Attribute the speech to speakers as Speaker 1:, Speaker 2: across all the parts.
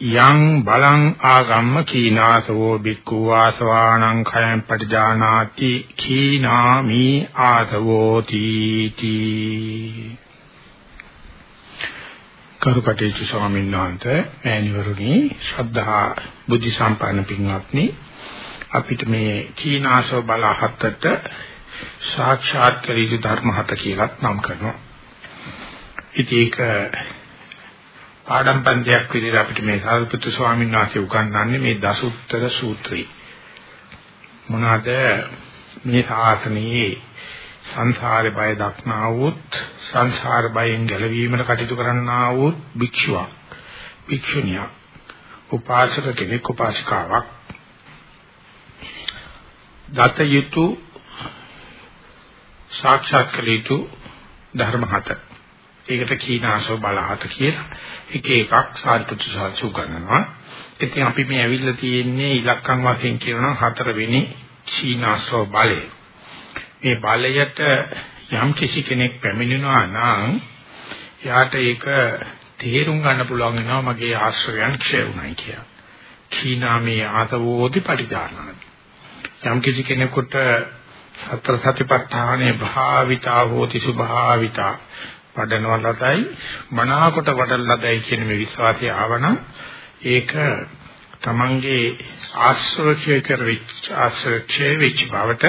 Speaker 1: යං බලං ආගම්ම කීනාසවෝ බික්ඛු ආසවාණං khයං පටිජානාති කීනාමි ආසවෝ තීති. කරුකටේච ස්වාමීන් වහන්සේ මෑණිවරුනි ශ්‍රද්ධා බුද්ධ සම්පන්න පින්වත්නි අපිට මේ කීනාසව බල හතට සාක්ෂාත් කර යුතු ධර්ම හත කියලා නම් කරනවා. ඉතින් ඒක පාඩම් පන්තියක් විදිහට අපිට මේ සාරිපුත්තු ස්වාමීන් වහන්සේ උගන්වන්නේ මේ දසුත්තර සූත්‍රය. මොනවාද? මේ ශාසනයේ සංසාරේ බය දක්නා වූත් සංසාර බයෙන් ගැලවීමට කටයුතු කරන්නා වූත් භික්ෂුවක් භික්ෂුණියක් උපාසක කෙනෙක් උපාසිකාවක්. දත යුතු සාක්ෂාත් කළ යුතු ධර්ම හතර ඒකට කීනාසෝ බලහත කියලා එක එකක් සාරිපුත්‍ර සාචු ගන්නවා. ඉතින් අපි මේ ඇවිල්ලා තියෙන්නේ ඉලක්කම් වශයෙන් කියනවා හතරවෙනි කීනාසෝ බලය. මේ බලයට යම් කිසි කෙනෙක් පැමිණෙනවා නම් යාට ඒක තේරුම් ගන්න පුළුවන් වෙනවා මගේ ආශ්‍රයයන් ක්ෂය වුණයි කියලා. කීනාමේ ආතවෝදි පරිදානන. යම් කිසි කෙනෙකුට සතර සතිපට්ඨානේ භාවිතා හෝති සුභාවිතා වඩනවා ලදයි මනාකොට වඩන ලදයි කියන මේ විශ්වාසය ආවනම් ඒක තමන්ගේ ආශ්‍රවක්ෂය කරවිච්ච ආශ්‍රවක්ෂය වෙච්ච බවට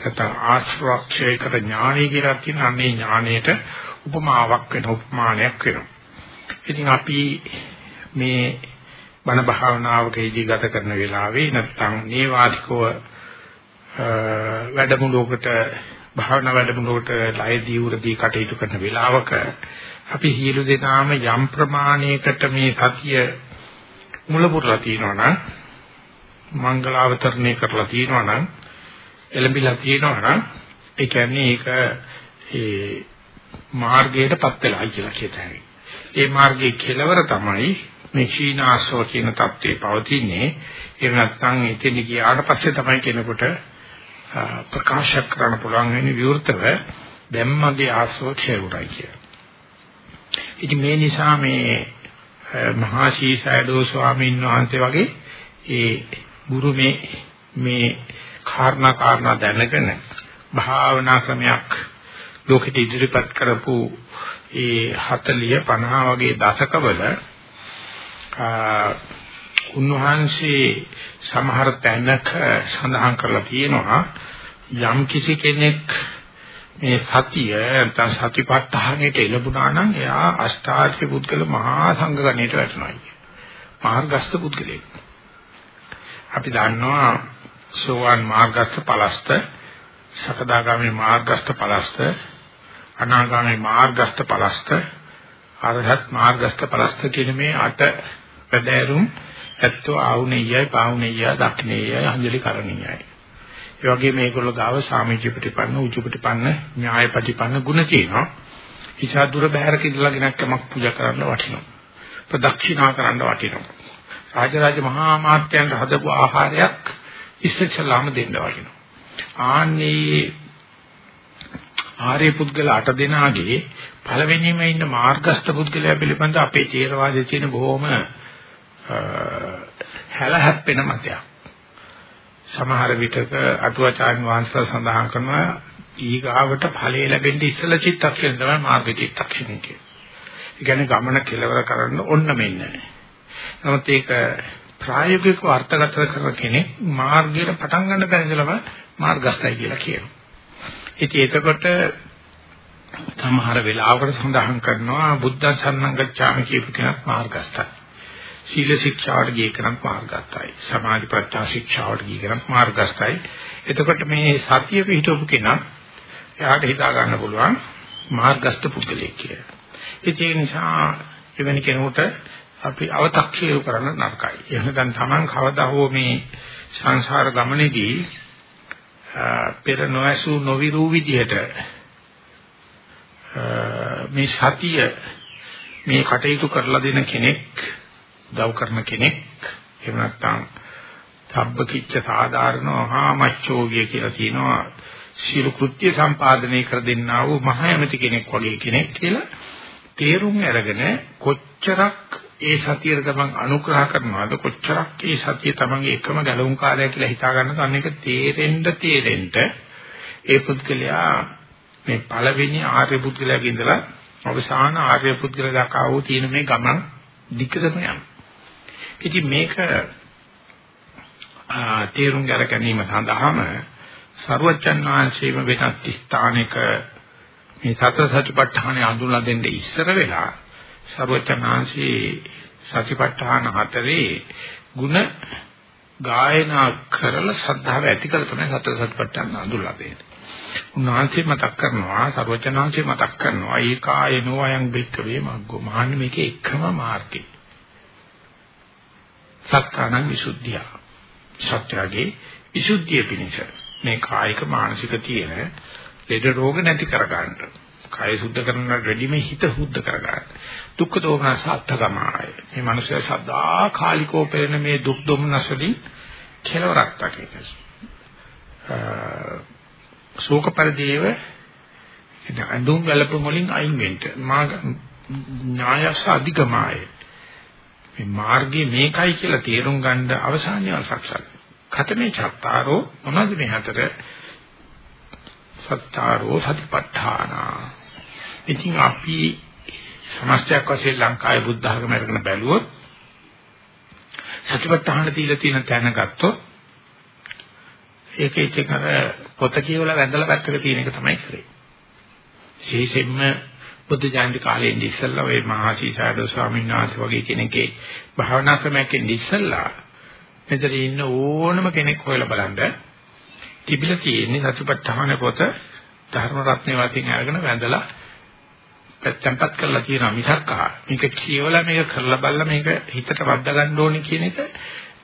Speaker 1: නැත්නම් ආශ්‍රවක්ෂය කර ඥානය කියලා කියන අනේ ඥානයට උපමාවක් වෙන උපමානයක් වෙනවා. ඉතින් අපි මේ බණ භාවනාවකදී ගත කරන වෙලාවේ නැත්නම් නේවාදිකව වැඩමුළුවකට භාවනා වැඩමුළුවට ලය දීවුරදී කටයුතු කරන වෙලාවක අපි හියලු දෙනාම යම් ප්‍රමාණයකට මේ සතිය මුල පුරලා තියෙනවා නම් මංගලාවතරණය කරලා තියෙනවා නම් එළඹිලා තියෙනවා නම් ඒ කියන්නේ ඒක ඒ මාර්ගයටපත් වෙලා කියලා කියතයි. ඒ මාර්ගයේ කෙලවර තමයි මේ ක්ෂීණාශ්‍රව කියන தත්ත්වේ පවතින්නේ. එහෙම නැත්නම් එතන ගියාට පස්සේ තමයි කෙනෙකුට ප්‍රකාශ කරන්න පුළුවන් වෙන්නේ විවෘතව දැන් මගේ ආශ්‍රව ක්ෂය වුණයි කියලා. ඉතින් මේ නිසා මේ මහා ශීසයඩෝ ස්වාමීන් වහන්සේ වගේ ඒ ගුරු මේ මේ කාරණා කාරණා දැනගෙන භාවනා ක්‍රමයක් ලෝකෙට ඉදිරිපත් කරපු ඒ 40 50 වගේ දශකවල උන්වහන්සේ සමහර තැනක සඳහන් කරලා තියෙනවා යම් කිසි කෙනෙක් මේ සතිය නැත්නම් සතිපට්ඨානෙට එළඹුණා නම් එයා අෂ්ටාර්ය පුද්ගල මහා සංඝ ගණයට වැටෙනවා කිය. මාර්ගස්ත පුද්ගලෙක්. අපි දන්නවා සෝවාන් මාර්ගස්ත පලස්ත සකදාගාමී මාර්ගස්ත පලස්ත අනාගාමී මාර්ගස්ත පලස්ත අරහත් මාර්ගස්ත පලස්ත කියන මේ අට වැඩෑරුම් ඇත්තෝ ආවුනේයයි පාවුනේයයි දක්නේයයි අංජලි කරණීයයි. ඒ වගේම මේගොල්ලෝ ගාව සාමිච්‍ය ප්‍රතිපන්න උචු ප්‍රතිපන්න න්‍යාය ප්‍රතිපන්න ගුණ තියෙනවා. ඉෂා දුර බහැරක ඉඳලා ගෙනක් යමක් පූජා කරන්න වටිනවා. ප්‍රදක්ෂිනා කරන්න වටිනවා. රාජරාජ මහා මාත්‍යයන්ට හදපු ආහාරයක් ඉස්සෙල්ලාම දෙන්න වටිනවා. ආන්නේ ආර්ය පුද්ගල අට දෙනාගේ පළවෙනිම ඉන්න මාර්ගස්ත පුද්ගලයා පිළිබඳ අපේ තේරවාදයේ තියෙන බොහොම හැලහැප්පෙන මතයක්. සමහර විටක අටුවාචාන් වහන්සේලා සඳහන් කරනවා ඊගාවට ඵලයේ ලැබෙන්න ඉස්සල චිත්තක්ෂණ තමයි මාර්ග චිත්තක්ෂණ කියන්නේ. ඒ කියන්නේ ගමන කෙලවර කරන්න ඔන්න මෙන්න. නමුත් ඒක ප්‍රායෝගිකව අර්ථගත කරන කෙනෙක් මාර්ගයට පටන් ගන්න බැරිදලම මාර්ගස්ථයි කියලා කියනවා. ඉතින් එතකොට සමහර වෙලාවකට සඳහන් කරනවා බුද්ධ සන්නංගච්ඡාමි කියපු කෙනෙක් මාර්ගස්ථයි. සීල ශික්ෂාවට ගිය කෙනෙක් මාර්ගස්ථයි. සමාධි ප්‍රඥා ශික්ෂාවට ගිය කෙනෙක් මාර්ගස්ථයි. එතකොට මේ සතිය පිටවපු කෙනා එයාට හිතා ගන්න පුළුවන් මාර්ගස්ථ පුද්ගලයෙක් කියලා. ඒ නිසා එවැනි කෙනෙකුට අපි අව탁ෂේප කරන්න නරකයි. එහෙනම් තමන් කවදා හෝ මේ සංසාර ගමනේදී පෙර නොඇසු නොවිරු විදිහට මේ සතිය මේ කටයුතු කරලා දෙන කෙනෙක් දව් කරන කෙනෙක්. එහෙම නැත්නම් සබ්බකිච්ච සාධාරණව මච්චෝවිය කියලා කියනවා. සියලු කෘත්‍ය සම්පාදනය කර දෙන්නා වූ මහයමති කෙනෙක් වගේ කෙනෙක් කියලා තේරුම් අරගෙන කොච්චරක් ඒ සතියට තමන් අනුග්‍රහ කරනවාද? කොච්චරක් ඒ සතිය තමන්ගේ එකම ගැලවුම් කාර්යය කියලා හිතා ගන්න තන එක තේරෙන්න තේරෙන්න ඒ පුද්ගලයා මේ පළවෙනි ආර්ය පුද්ගලයාගේ ඉඳලා අවසාන ආර්ය පුද්ගලයා දක්වා වූ තියෙන මේ ගමන දිගටම යනවා. ඉතින් මේක තේරුම් ගන්න ගැනීම සඳහාම සරුවච්චන් වහන්සේම වෙනත් ස්ථානයක මේ සතර සතිපට්ඨානය අඳුනලා දෙන්න ඉස්සර වෙලා සරුවච්චන් වහන්සේ සතිපට්ඨාන හතරේ ಗುಣ ගායනා කරලා ශ්‍රද්ධාව ඇති කර තමයි සතර සතිපට්ඨාන අඳුනලා දෙන්නේ. උන්වහන්සේ මතක් කරනවා සරුවචනාංශේ මතක් කරනවා ඒකායනෝ අයං බික්කවේ මග්ගෝ මහන්නේ මේකේ එකම මාර්ගය. සත්‍යානං විසුද්ධිය. සත්‍යයේ විසුද්ධිය පිණිස මේ කායික මානසික තියෙන ලෙඩ රෝග නැති කර ගන්න. කාය සුද්ධ කරනට වැඩිම හිත සුද්ධ කර ගන්න. දුක්ඛ දෝමනස අත්ථගමයි. මේ මනුස්සය සදා කාලිකෝ පෙරෙන මේ දුක් දොමනස වලින් කෙලවරක් දකින්න. ශෝක පරිදේව අඳුන් ගලපුම් වලින් අයින් වෙන්න. මා ඥායස අධිකමාය. මේ මාර්ගය මේකයි කියලා තේරුම් ගන්න අවසානයේ සක්සක්. කතමේ චත්තාරෝ මොනවද මේ හතර? සත්තාරෝ සතිපට්ඨාන. ඉතින් අපි සමස්තයක් වශයෙන් ලංකාවේ බුද්ධ ධර්ම අරගෙන බැලුවොත් සතිපට්ඨාන තීල තියෙන තැන ගත්තොත් ඒක ඉතින් අර පොත කියවලා වැඳලා පැත්තක තියෙන එක තමයි කරේ. විශේෂයෙන්ම බුද්ධ ජයන්ති කාලේ ඉඳි ඉස්සෙල්ලා ওই මහා සීසාරද ස්වාමීන් වහන්සේ වගේ කෙනෙක්ගේ භාවනා ක්‍රමයක් ඉඳි ඉස්සෙල්ලා මෙතන ඉන්න ඕනම කෙනෙක් හොයලා බලන්න. තිබිලා තියෙන්නේ සතිපට්ඨාන පොත ධර්ම රත්නේ වශයෙන් අරගෙන වැඳලා පැත්තම්පත් කරලා තියෙනවා මිසක් මේක කියවලා මේක කරලා බලලා මේක හිතට වද්දා ගන්න ඕනේ කියන එක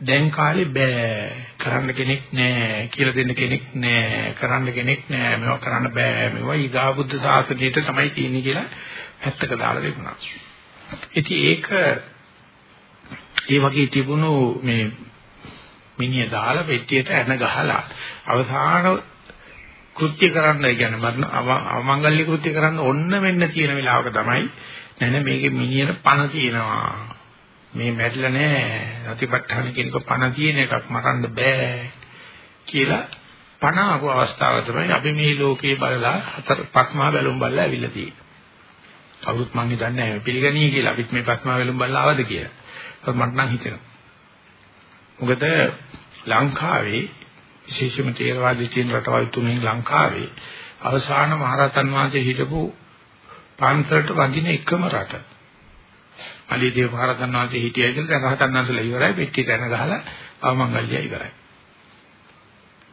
Speaker 1: දැන් කාලේ බෑ. කරන්න කෙනෙක් නෑ. කියලා දෙන්න කෙනෙක් නෑ. කරන්න කෙනෙක් නෑ. මේවා කරන්න බෑ. මේවා ඊගා බුද්ධ ශාසනයට තමයි තියෙන්නේ කියලා පැත්තක දාලා දෙන්නා. ඉතින් ඒක ඒ වගේ තිබුණු මේ මිනිය දාලා පෙට්ටියට ඇන ගහලා අවසාන කෘත්‍ය කරන්න කියන්නේ මරණ අවමංගල්‍ය කෘත්‍ය කරන්න ඔන්න වෙන්න තියෙන වෙලාවක තමයි නැන මේකේ මිනියට පණ තියෙනවා. මේ මැරිලා නෑ සතිපට්ඨාන කියනක පණ තියෙන එකක් මරන්න බෑ කියලා පණ ආපු අවස්ථාව තමයි අපි මේ ලෝකේ බලලා හතර පස්මා බැලුම් බලලා ඇවිල්ලා තියෙන්නේ. කවුරුත් මං හිතන්නේ නැහැ පිළිගනී කියලා අපිත් මේ පස්මා බැලුම් බලලා ආවද කියලා. මට නම් හිතෙනවා. මොකද ලංකාවේ විශේෂම තේරවාදී තියෙන රටවල් තුනෙන් ලංකාවේ අවසාන මහරහතන් වහන්සේ හිටපු පන්සලට වඳින එකම රට. අලිදේව මහරහතන් වහන්සේ හිටියයි කියලා දැන් රහතන් වහන්සේලා ඉවරයි පෙට්ටිය දැන ගහලා අවමංගල්‍ය ඉවරයි.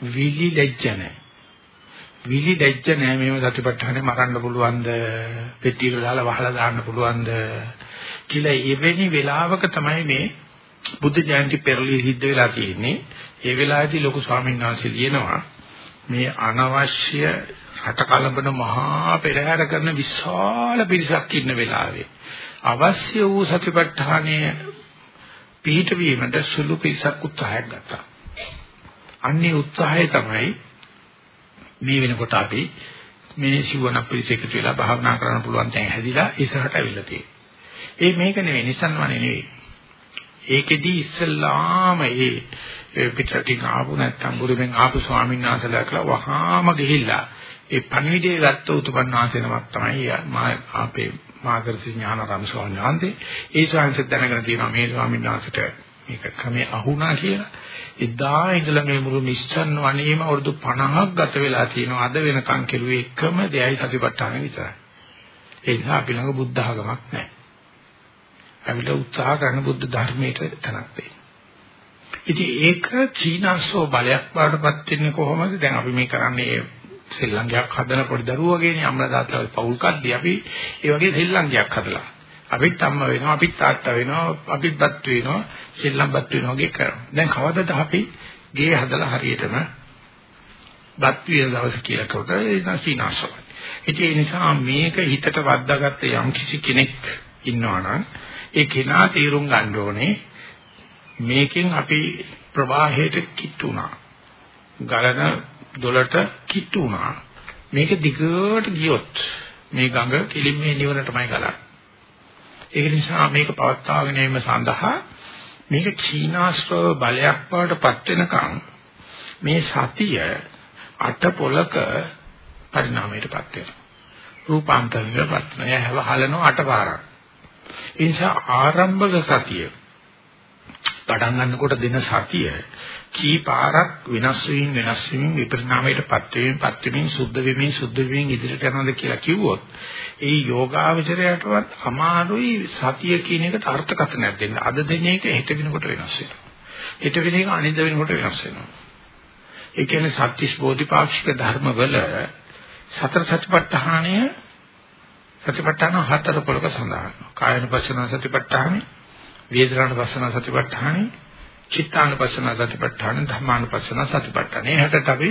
Speaker 1: විලි ලැජ්ජ නැහැ. විලි ලැජ්ජ නැහැ මේව සතිපට්ඨානේ මරන්න පුළුවන්ද? පෙට්ටියට දාලා වහලා දාන්න පුළුවන්ද? කියලා එවැනි වෙලාවක තමයි මේ බුද්ධ ජයන්ති පෙරළිය සිද්ධ වෙලා තියෙන්නේ. ඒ වෙලාවේදී ලොකු ස්වාමීන් වහන්සේ ලියනවා මේ අනවශ්‍ය රට කලබන මහා පෙරහැර කරන විශාල පිරිසක් ඉන්න වෙලාවේ අවශ්‍ය වූ සතිපට්ඨානය පිළිහිටවීමට සුළු පිරිසක් උත්සාහයක් ගත්තා. අන්නේ උත්සාහය තමයි මේ වෙනකොට අපි මේ සිවණ පිරිස එකතු වෙලා භාවනා කරන්න පුළුවන් තැන් හැදිලා ඉස්සරහට අවිල්ලා තියෙන්නේ. ඒ මේක නෙවෙයි නිසන්වනේ නෙවෙයි. ඒකෙදි ඉස්සල්ලාම ඒ පිටරටින් ආපු නැත්තම් බුරුමෙන් ආපු ස්වාමීන් වහන්සේලා කියලා වහාම ගිහිල්ලා ඒ පණිවිඩය ගත්ත උතුපන් වහන්සේනමක් තමයි මා අපේ මාකර්ති ඥානාරාම ස්වාමීන් වහන්සේ. ඒ ස්වාමීන් දැනගෙන තියෙනවා මේ ස්වාමීන් වහන්සේට මේක ක්‍රමේ අහුණා කියලා. එදා ඉඳලා මේ මුළු නිශ්චන් වනේම අවුරුදු 50ක් ගත වෙලා තියෙනවා. අද වෙනකන් කෙරුවේ එකම දෙයයි සතිපට්ඨාන විතරයි. ඒ නිසා අපි ළඟ බුද්ධ ආගමක් නැහැ. ඇවිල්ලා උත්සාහ කරන බුද්ධ ධර්මයට තනක් වෙයි. ඉතින් ඒක චීනස්සෝ බලයක් වඩපත් වෙන්නේ කොහොමද? දැන් අපි මේ කරන්නේ සෙල්ලංගයක් හදන පොඩි දරුවෝ වගේනේ අම්මලා තාත්තලා පවුල් කද්දී අපි ඒ වගේ සෙල්ලංගයක් හදලා. අපිත් අම්මා වෙනවා, අපිත් තාත්තා වෙනවා, අපිත් බත් වෙනවා, සෙල්ලම් බත් වෙනවා වගේ කරනවා. දැන් කවදද අපි ගේ හදලා හරියටම බත් විය දවස් කියලා කොට ඒ චීනස්සෝ. ඒ නිසා මේක හිතට වද්දාගත්ත යම් කිසි කෙනෙක් ඉන්නවා නම් ඒ කෙනා තීරුම් ගන්න ඕනේ මේකෙන් අපි ප්‍රවාහයට කිට්ටුනා. ගලන දොලට කිට්ටුනා. මේක දිගට ගියොත් මේ ගඟ කිලිමේ නිවනටමයි ගලන්නේ. ඒක නිසා මේක පවත්වාගෙන යීම සඳහා මේක ක්ෂීණාශ්‍රව බලයක් බවටපත් වෙනකන් මේ සතිය අට පොලක පරිණාමයටපත් වෙනවා. රූපාන්තරයටපත් වෙනවා. එයා හැවහලනවා අටපාරක්. ඒ නිසා ආරම්භක සතිය පටන් ගන්නකොට දෙන සතිය කී පාරක් වෙනස් වෙමින් වෙනස් වෙමින් විපරිණාමයටපත් වෙමින් පත් වෙමින් සුද්ධ වෙමින් සුද්ධ වෙමින් ඉදිරියට යනවාද කියලා කිව්වොත් ඒ යෝගාවචරයටවත් අමාරුයි සතිය කියන එකට අර්ථකථනයක් දෙන්න. අද දෙන එක හෙට වෙනකොට වෙනස් වෙනවා. හෙට වෙන එක අනිද්දා වෙනකොට වෙනස් වෙනවා. ඒ කියන්නේ සත්‍තිස් බෝධිපාක්ෂික ධර්මවල සතර සතිපට්ඨානය සතිපට්ඨාන හතර පොලක සඳහන්. කායනුපස්සන සතිපට්ඨානෙ, වේදනානුපස්සන සතිපට්ඨානෙ, චිත්තානුපස්සන සතිපට්ඨානෙ, ධම්මානුපස්සන සතිපට්ඨානෙ. එහෙට අපි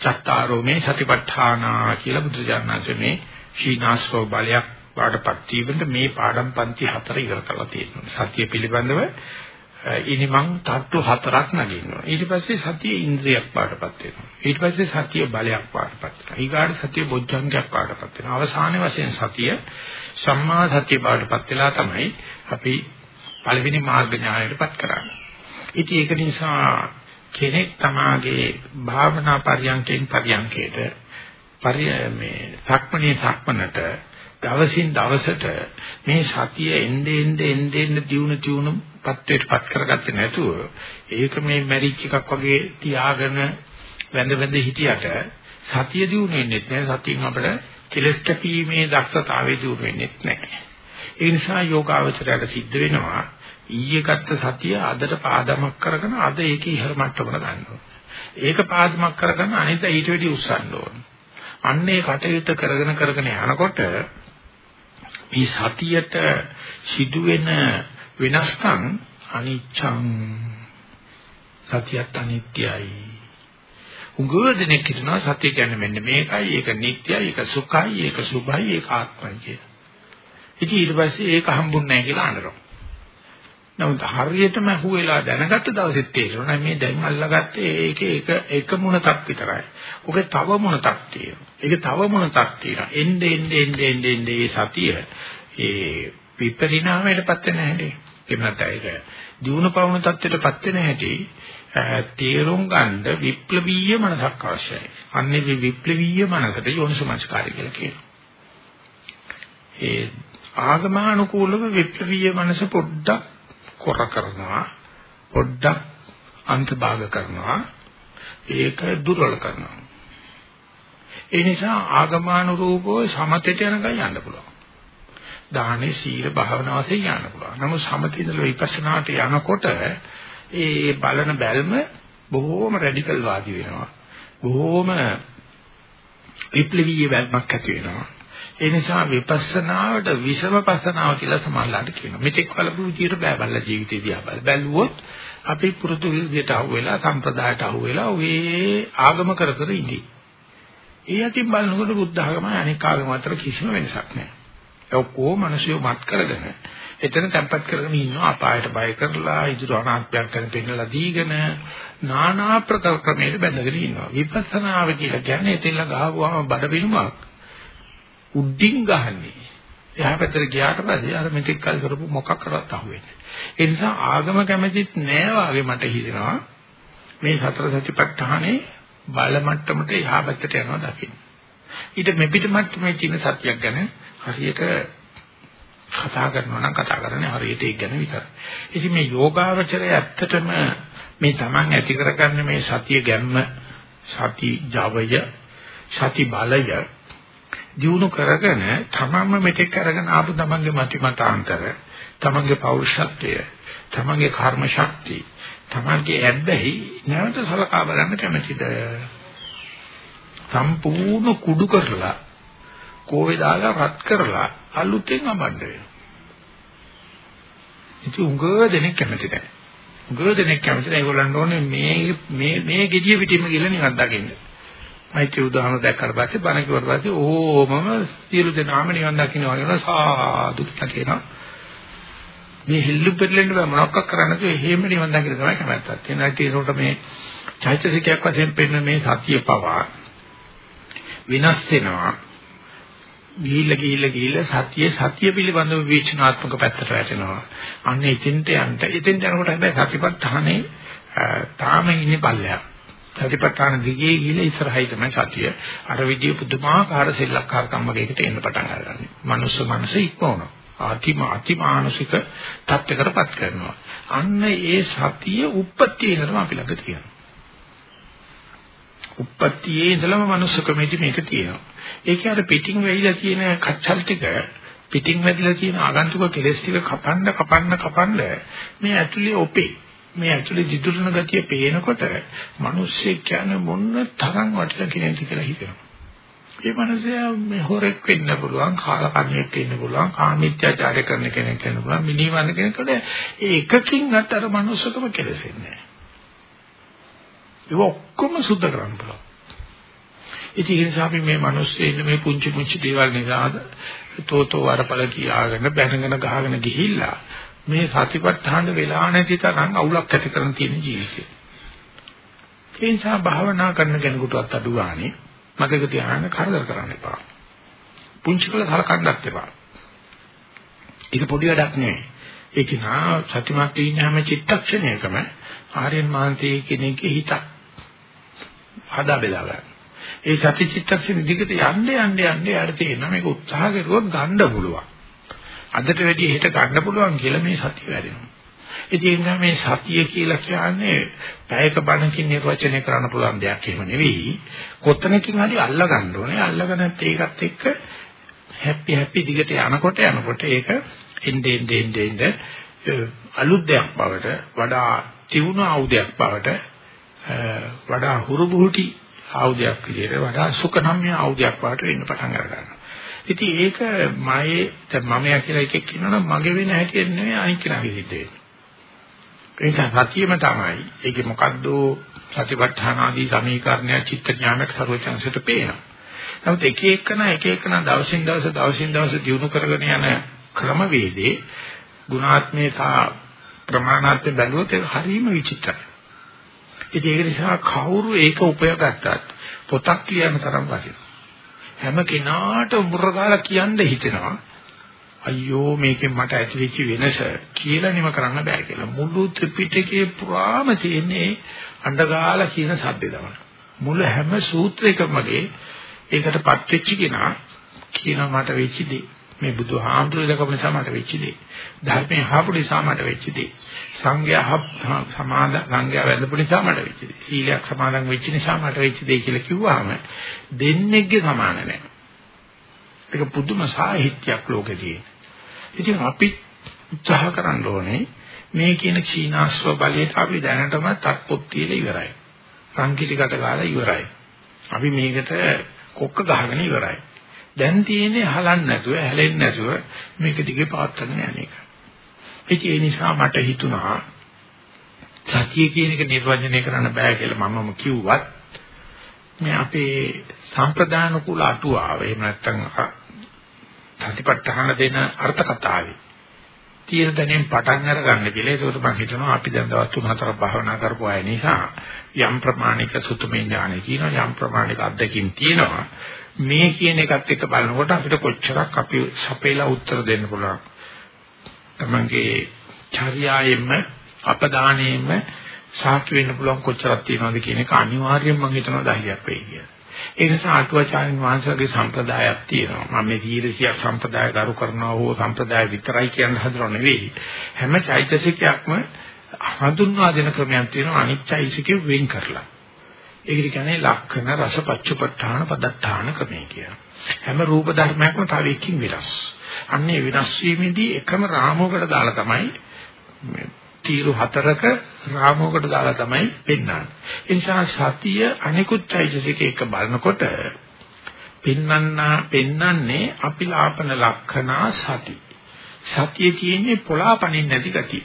Speaker 1: චත්තාරෝමේ සතිපට්ඨානා කියලා බුදුජානනාංශ මේ ශීනාස්ව බලයක් පාඩපත් වීමෙන් මේ පාඩම් පන්ති හතර ඉවර කරලා තියෙනවා. සතිය පිළිබඳව ඉනිමන් තට්ටු හතරක් නගිනවා. ඊට පස්සේ සතිය ඉන්ද්‍රියක් පාඩපත් වෙනවා. ඊට පස්සේ සතිය බලයක් පාඩපත් වෙනවා. ඊගාට සතිය බොජ්ජංගයක් පාඩපත් වෙනවා. අවසානයේ වශයෙන් සතිය සම්මා සතිය පාඩපත් වෙලා තමයි අපි පළවෙනි මාර්ග ඥානයටපත් කරන්නේ. ඉතින් ඒක නිසා කෙනෙක් තමාගේ භාවනා පරියන්කෙන් පරියන්කේට පරිය මේ සක්මණේ සක්මනට දවසින් දවසට මේ සතිය එnde ende ende ende දියුණු දියුණු පත්වයටපත් කරගත්තේ නැතුව ඒක මේ මැරිච් එකක් වගේ තියාගෙන වැඳ වැඳ හිටියට සතිය දියුණු වෙන්නේ නැහැ සතියෙන් අපිට කෙලස් කැපීමේ දක්ෂතාවය දියුණු වෙන්නේ නැහැ ඒ නිසා යෝගාවචරයට සිද්ධ වෙනවා ඊයේ ගත්ත සතිය අදට පාදමක් කරගෙන අද ඒකේ ඉහළ මට්ටමකට ගන්නවා ඒක පාදමක් කරගෙන අනිත් ඊට වැඩි උස්සන්න ඕන. අන්නේ කටයුත්ත කරගෙන කරගෙන යනකොට මේ සතියට සිදුවෙන වෙනස්කම් අනිච්ඡං. සතියත් අනිත්‍යයි. උගෝදෙනෙක් කියනවා සත්‍ය කියන්නේ මෙන්න මේකයි ඒක නිට්ටයයි ඒක සුඛයි ඒක සුභයි ඒක ආත්මයි කිය. ඉතින් ඊට පස්සේ ඒක හම්බුන්නේ නැහැ කියලා අඬනවා. නමුත් හරියටම අහුවෙලා දැනගත්ත දවසෙත් තේරෙනවා මේ දැන් අල්ලගත්තේ ඒකේ එක එක මුණක් විතරයි. ඔකේ තව මුණක් තියෙනවා. ඒක තව මුණක් තියෙනවා. එnde ende ende ende ende සතිය ඒ විපරිණාමයටපත් වෙන හැටි. එහෙම නැත්නම් ඒක දිනු පවුණු තත්ත්වයටපත් වෙන හැටි තේරුම් ගන්න විප්ලවීය මනසක් අවශ්‍යයි. අන්නේ මේ විප්ලවීය මනසට යෝනිසමස්කාරය කියලා කියනවා. ඒ ආගමානුකූලව විප්ලවීය මනස පොඩ්ඩක් කොර කරනවා පොඩ්ඩක් අන්තභාග කරනවා ඒක දුර්වල කරනවා ඒ නිසා ආගමානුරූපව සමතේට යනකම් යන්න පුළුවන් දානේ සීල භාවනා වශයෙන් යන්න පුළුවන්. නමුත් සමථ විපස්සනාට යනකොට ඒ බලන බැල්ම බොහෝම රැඩිකල් වාදී වෙනවා. බොහෝම විප්ලවීය බැල්මක් ඇති වෙනවා. ඒ නිසා විපස්සනාවට විෂමපස්සනාව කියලා සමහරලාට කියනවා. මෙතෙක් බලපු විදියට බෑ බල්ලා ජීවිතේ දිහා බල. බැලුවොත් අපි පුරුදු විදියට අහුවෙලා සම්ප්‍රදායට අහුවෙලා ඔය ආගම කර කර ඉඳී. ඒ අතින් බලනකොට බුද්ධ ආගමයි අනික් ආගම අතර කිසිම වෙනසක් නැහැ. ඔක්කොම මිනිස්සු මත් කරගෙන එතන තැම්පත් කරගෙන ඉන්නවා අපායට බය කරලා ඉදිරි අනාත්මයක් ගැන පෙන්නලා දීගෙන নানা ප්‍රකාර ක්‍රමයකට බැඳගෙන ඉන්නවා විපස්සනාව කියලා කියන්නේ එතෙන්ලා ගහගුවාම බඩ බිනුමක් උඩින් ගහන්නේ. එහා පැත්තට ගියාට පස්සේ අර මෙතෙක් කල් කරපු මොකක් කරවත් අහුවෙන්නේ ඒ නිසා ආගම කැමැතිත් නෑ වාගේ මට හිතෙනවා. මේ සතර සතිපට්ඨානේ බල මට්ටමට එහා පැත්තට යනවා දකින්න. ඊට මෙපිට මට්ටමේ තියෙන සත්‍යයක් ගැන හරියට කතා කරනවා නම් කතා කරන්නේ හරියට ඒක ගැන විතරයි. ඉතින් මේ යෝගාවචරය ඇත්තටම මේ Taman ඇති කරගන්න මේ සතිය ගැම්ම සති ජවය සති බලය දිනු කරගෙන තමන්ම මෙතෙක් අරගෙන ආපු තමන්ගේ මති මතාන්තර තමන්ගේ පෞරුෂත්වය තමන්ගේ කර්ම ශක්තිය තමන්ගේ ඇබ්බැහි නැවත සලකා බලන්න කැමැතිද සම්පූර්ණ කුඩු කරලා කෝවේ දාලා රත් කරලා අලුතෙන් අඹන්න වෙනවා. ඉතින් උඟ දෙනෙක් කැමති නැහැ. උඟ දෙනෙක් කැමති නැහැ. ඒගොල්ලන්ට ඕනේ මේ මේ මේ gediya පිටින්ම ගිහලා නිවන් දකින්න. මෛත්‍රී උදාහරණ දැක්කට පස්සේ බණ කිව්වට පස්සේ ඕමම සියලු දෙනාම නිවන් දකින්න වගේ සාදු කියනවා. මේ හිල්ලු පෙරලෙන්න බෑ මොනවක් කරන්න කිව්ව එහෙම නිවන් දකින්න තමයි කැමැත්තක්. ඒ නැති ඒකට මේ චෛතසිකයක් වශයෙන් පෙන්න මේ සතිය පවා විනාශ වෙනවා ගිහිල්ලා ගිහිල්ලා ගිහිල්ලා සතිය සතිය පිළිබඳව විචනාත්මක පැත්තට වැටෙනවා. අන්න එතෙන්ට යන්න. එතෙන්ට යනකොට හැබැයි සතිපට්ඨානේ තාම ඉන්නේ පල්ලයක්. සතිපට්ඨාන දිගේ ගිහිල්ලා ඉස්සරහයි තමයි සතිය. අර විදිය පුදුමාකාර සෙල්ලක්කාරකම් වගේකට එන්න පටන් ගන්නවා. මනුස්ස මනස ඉක්මවනවා. අතිම අතිමානසික තත්ත්වයකටපත් කරනවා. අන්න ඒ සතිය උප්පත්තිය ඉඳලම අපි ළඟ තියෙනවා. උප්පත්තියේ ඉඳලම මනුස්සකමේදී මේක තියෙනවා. ඒකේ අර පිටින් වෙයිලා තියෙන කච්චල් ටික පිටින් වැදිලා තියෙන ආගන්තුක කෙලස් ටික කපන්න කපන්න කපන්න මේ ඇතුලේ ඔපේ මේ ඇතුලේ දිදුලන ගතිය පේනකොට මිනිස්සෙක් කියන්නේ මොන තරම් වටින කෙනෙක්ද කියලා හිතෙනවා. ඒ මනසයා මේ හොරෙක් වෙන්න පුළුවන්, කාලකන්ණියෙක් වෙන්න පුළුවන්, කාමීත්‍යාචාරය කරන කෙනෙක් වෙන්න පුළුවන්, මිනිවන්න කෙනෙකුට ඒ එකකින්වත් අර මනුස්සකම කෙලෙසෙන්නේ නැහැ. ඒක ඔක්කොම සුද්ධ කරන්න පුළුවන්. ඉතින් ඒ නිසා අපි මේ මිනිස්සු ඉන්න මේ පුංචි පුංචි දේවල් නිසාද තෝතෝ වරපල කියාගෙන බැනගෙන ගහගෙන ගිහිල්ලා මේ සතිපට්ඨාන වෙලා නැති තරම් අවුලක් ඇති කරන තියෙන ජීවිතේ. ඒ නිසා භාවනා කරන කෙනෙකුටවත් අඩු ගානේ මතක තියාගන්න කරදර කරන්න එපා. පුංචි කළ සලකන්නත් එපා. ඒක පොඩි වැඩක් නෙවෙයි. ඒක නා සතිමත් ඉන්න හැම චිත්තක්ෂණයකම ආර්යයන් මහන්සිය කෙනෙක්ගේ හිතක් හදා බෙදා ගන්න. ඒ සති චිත්තක්ෂණ දිගට යන්න යන්න යන්න යාට තේරෙනවා මේක උත්සාහ කරුවොත් ගන්න පුළුවන්. අදට වැඩිය හෙට ගන්න පුළුවන් කියලා මේ සතිය වැඩෙනවා. ඉතින් මේ සතිය කියලා කියන්නේ පැයක බණකින් නිර්වචනය කරන්න පුළුවන් දෙයක් එහෙම නෙවෙයි. කොතනකින් හරි අල්ල ගන්න ඕනේ. අල්ලගෙන ඒකත් එක්ක හැපි හැපි දිගට යනකොට යනකොට ඒක එන්නේ එන්නේ එන්නේ අලුත් දෙයක් බවට වඩා තියුණු ආයුධයක් බවට වඩා හුරුබුහුටි ආයුධයක් විදිහට වඩා සුඛනම්ය ආයුධයක් බවට වෙන්න පටන් ගන්නවා. ඉතින් ඒක මයේ දැන් මමයා කියලා එකෙක් කියනවනම් මගේ වෙන හැටියෙ නෙවෙයි අනික් කෙනාගේ සිද්ධ වෙන්නේ. ඒ නිසා සතියම තමයි. ඒකේ මොකද්ද සතිපට්ඨාන ආදී සමීකරණය චිත්ත ඥානක සර්වචන්සට පේනවා. නමුත් එක එකන එක එකන දවසින් දවස දවසින් දවස දියුණු කරගෙන යන ක්‍රමවේදේ ගුණාත්මේ සහ ප්‍රමාණාත්මේ බැලුවොත් ඒක හරිම විචිත්‍රයි. ඒක නිසා කවුරු ඒක උපයගත්තත් පොතක් ලියන තරම් වටිනවා. හැම කෙනාට මුරගාලා කියන්න හිතෙනවා අයියෝ මේකෙන් මට ඇතිවෙච්ච වෙනස කියලා නිම කරන්න බෑ කියලා. මුළු ත්‍රිපිටකයේ පුරාම තියෙන්නේ අඬගාලා කියන සද්ද තමයි. මුළු හැම සූත්‍රයකම ඒකටපත් වෙච්ච කෙනා කියනවා මට වෙච්ච දේ. මේ බුදුහාමුදුරුවෝ දකපු නිසා මට වෙච්ච දේ. ධර්මයේ අහපු නිසා මට වෙච්ච දේ. සංඝයා සමාද සංඝයා වැඳපු නිසා මට වෙච්ච දේ. සීලයක් සමාදන් වෙච්ච නිසා මට වෙච්ච දේ කියලා කිව්වහම දෙන්නේගේ සමාන නැහැ. ඒක පුදුම සාහිත්‍යයක් ලෝකෙදී. ඉතින් අපි උත්සාහ කරන්න ඕනේ මේ කියන ක්ෂීනාස්ව බලයට අපි දැනටම තත්පොත් තියලා ඉවරයි. සංකීර්ණකට ගාලා ඉවරයි. අපි මේකට කොක්ක ගහගෙන ඉවරයි. දැන් තියෙන්නේ හලන්න නැතුව, හැලෙන්නේ නැතුව මේක දිගේ පාත්තගෙන යන එක. ඒ නිසා මට හිතුණා සතිය කියන එක නිර්වචනය කරන්න බෑ කියලා මමම කිව්වත් මේ අපේ සම්ප්‍රදාන කුල අටුවාව එහෙම නැත්නම් ප්‍රතිපත්තහන දෙන අර්ථ කතාවේ. තියෙන දැනෙන් පටන් අරගන්න කියලා. ඒකට මම හිතනවා අපි දැන් දවස් තුන හතරක් භාවනා කරපු අය නිසා යම් ප්‍රමාණික සුතුමේ ඥානෙ තියෙනවා යම් ප්‍රමාණික අත්දැකීම් තියෙනවා. මේ කියන එකත් එක්ක බලනකොට අපිට කොච්චරක් අපි සපේලා උත්තර දෙන්න පුළුවන් තමන්ගේ චර්යාවෙම අපදානෙම සාක්ෂි වෙන්න පුළුවන් කොච්චරක් තියෙනවද කියන එක අනිවාර්යයෙන් මම හිතනවා ධෛර්යයක් වෙයි කියලා. ඒ නිසා අටුවාචාර්යන් වහන්සේගේ සම්ප්‍රදායක් තියෙනවා. මම මේ දීර්ඝසියක් සම්ප්‍රදාය කරු කරනවා හෝ සම්ප්‍රදාය විතරයි කියන හදනව නෙවෙයි. හැම චෛතසිකයක්ම හඳුන්වා දෙන ක්‍රමයක් තියෙනවා අනිත් චෛතසිකෙ වෙන් කරලා. ඒකට කියන්නේ ලක්ෂණ රස පච්චපට්ඨාන පදත්තාන ක්‍රමය කියලා. හැම රූප ධර්මයක්ම තව එකකින් වෙනස්. අන්නේ වෙනස් වීමේදී එකම රාමුවකට දාලා තමයි තීරු හතරක රාමුවකට දාලා තමයි පෙන්වන්නේ. ඒ නිසා සතිය අනිකුත් චෛතසික එක බලනකොට පෙන්වන්නා පෙන්වන්නේ අපිලාපන ලක්ෂණා සති. සතිය කියන්නේ පොලාපනින් නැති ගතිය.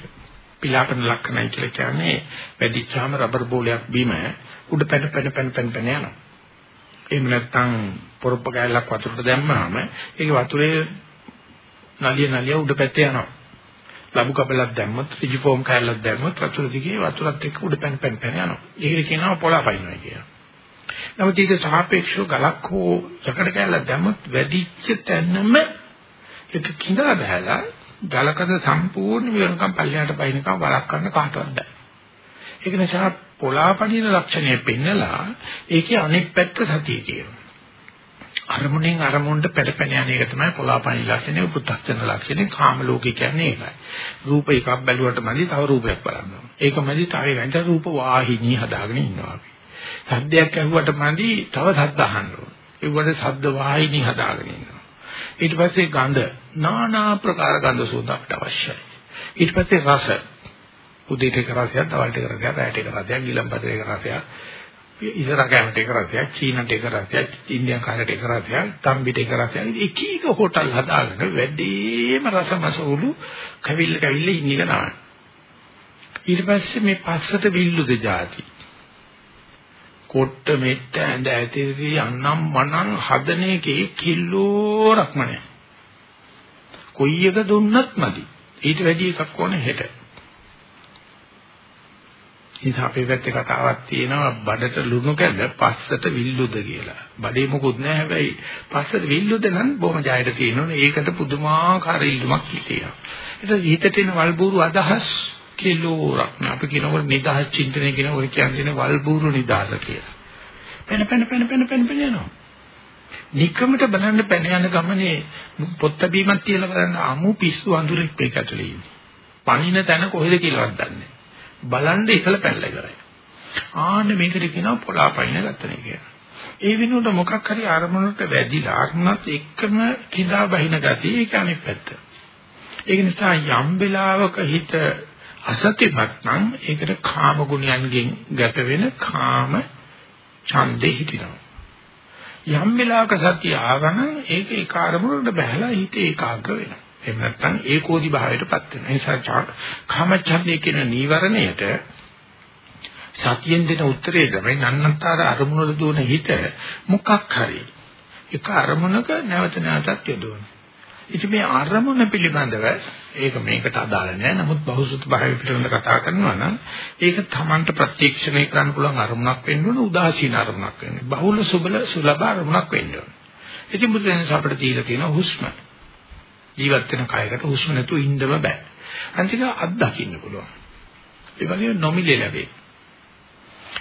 Speaker 1: පිලාපන ලක්ෂණයි කියලා කියන්නේ වැඩිචාම රබර් බෝලයක් බීම උඩ පැන පැන පැන පැන පැන යනවා. එහෙම නැත්නම් පොරොප්ප කෑල්ලක් වතුරට දැම්මහම ඒක වතුරේ නලිය නලිය උඩ පැත්තේ යනවා. ලබු කබලක් දැම්මොත් ඍජු ෆෝම් කෑල්ලක් දැම්මොත් වතුර දිගේ වතුරත් එක්ක උඩ පැන පැන පැන යනවා. ඒකට කියනවා පොළාපයින්නවා කියලා. නමුත් ඊට සාපේක්ෂව ගලක් හෝ යකඩ කැල්ලක් දැම්මොත් වැඩිච්ච තැනම ඒක කිඳා බහැලා ගලකද සම්පූර්ණ විවරකම් පල්ලයට බයිනකම් වලක් කරන්න කාටවත් බෑ. ඒක නිසා පොලාපණින ලක්ෂණය පෙන්නලා ඒකේ අනෙක් පැත්ත සතිය කියනවා. අරමුණෙන් අරමුණට පෙරපෙන යන එක තමයි පොලාපණින ලක්ෂණය උපුත්තක්ෂණ ලක්ෂණය කාම ලෝකේ කියන්නේ ඒකයි. රූප එකක් බැලුවට මදි තව රූපයක් බලන්න ඒක මදි තව එකකට රූප වාහිනී හදාගෙන ඉන්නවා අපි. සද්දයක් ඇහුවට මදි තව සද්ද අහන්න ඕන. ඒවට සද්ද වාහිනී හදාගෙන ඉන්නවා. ඊට පස්සේ ගඳ নানা ප්‍රකාර ගඳ සුවඳ අපිට අවශ්‍යයි. ඊට පස්සේ රස උදේට එක රසයක්, දවල්ට එක රසයක්, රාත්‍රීට එක රසයක්, ගිලම්පතේ එක රසයක්, ඉස්සර කැමට එක රසයක්, චීනට එක රසයක්, ඉන්දියන් කාරට එක රසයක්, තම්බිට එක රසයක්. එක එක හෝටල් හදාගෙන වැඩිම රසමසවුලු කවිල්ල කවිල්ල ඉන්න එක නාන. ඊට පස්සේ මේ පස්සට විල්ලුද જાති. කොට්ට මෙට්ට ඇඳ ඇතිරි අන්නම් මනං හදන එකේ කිල්ලෝරක්ම නැහැ. කොයි එක දුන්නත් මදි. ඊට වැඩි එකක් ඕනේ හෙට. ඉතින් අපේ පැත්තේ කතාවක් තියෙනවා බඩට ලුණු කැල්ල පස්සට විල්ලුද කියලා. බඩේ මොකුත් නැහැ හැබැයි පස්සට විල්ලුද නම් බොහොම ජයයට තියෙනවනේ. ඒකට පුදුමාකාර ඉල්ලුමක් තියෙනවා. ඒක හිතට එන වල්බూరు අදහස් කිලෝරක් නේ. අපි කියනකොට නිදහස් චින්තනය කියනකොට කියන්නේ වල්බూరు නිදහස කියලා. පෙන පෙන පෙන පෙන පෙන පෙන යනවා. නිකමට බලන්න පැන යන ගමනේ පොත්ත බීමක් තියලා බලන්න අමු පිස්සු අඳුරෙක් මේක ඇතුලේ ඉන්නේ. පණින තැන කොහෙද කියලාවත් දන්නේ නැහැ. බලන්න ඉතල පැනලා ඉවරයි. ආන්න මේකට කියනවා පොලාපයින් ගත්තනේ කියලා. ඒ වෙනුවට මොකක් හරි අරමුණකට වැදිලා අරමුණත් එක්කම කිඳා බහින ගතිය ඒක අනිත් පැත්ත. ඒක නිසා යම් වෙලාවක හිත අසතිමත් නම් ඒකට කාම ගුණයන්ගෙන් ගත වෙන කාම ඡන්දේ හිටිනවා. යම් වෙලාවක සතිය ආවනම් ඒක ඒ කාර්මුණට බහැලා හිත ඒකාග්‍ර වෙනවා. එහෙම නැත්නම් ඒකෝදි භාවයටපත් වෙනවා. ඒ නිසා කාමච්ඡන්දේ කියන නීවරණයට සතියෙන් දෙන උත්තරේ තමයි නන්නතර අරමුණල දුවන හිත මොකක් හරි එක අරමුණක නැවත නැවතත් යොදවන. ඉතින් මේ අරමුණ පිළිබඳව ඒක මේකට අදාළ නෑ. නමුත් බහුසුත භාවය පිළිබඳව කතා කරනවා නම් ඒක Tamanට ප්‍රත්‍යක්ෂණය කරන්න පුළුවන් අරමුණක් වෙන්න ඕන උදාසීන අරමුණක් වෙන්න. බහුල සුබල සුලභ අරමුණක් වෙන්න ඕන. ඉතින් බුදුරජාණන් අපිට දීලා තියෙන හුස්ම ජීවත් වෙන කයකට හුස්ම නැතුව ඉන්නම බෑ. අන්තික අත්දකින්න පුළුවන්. ඒ වගේම නොමිලේ ලැබේ.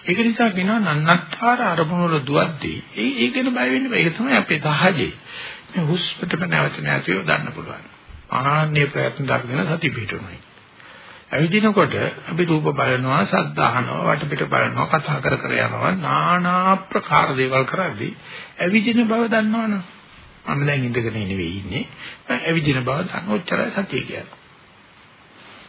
Speaker 1: ඒක නිසා කියනවා නන්නත්තර අරමුණු වල දුවද්දී ඒ ඒකෙන බය වෙන්න බෑ. ඒක තමයි අපේ සහජේ. මේ හුස්මටම නැවත නැතිව ගන්න පුළුවන්. ආනාන්නේ ප්‍රයත්න දක්වන සති පිටුමයි. ඇවිදිනකොට අපි රූප බලනවා, ශබ්ද අහනවා, වටපිට බලනවා, කතා කර කර යනවා, নানা ප්‍රකාර දේවල් කරද්දී ඇවිදින බව දන්නවනේ. මම දැන් ඉඳගෙන නෙවෙයි ඉන්නේ. ඇවිදින බව දන්න ඔච්චරයි සතිය කියන්නේ.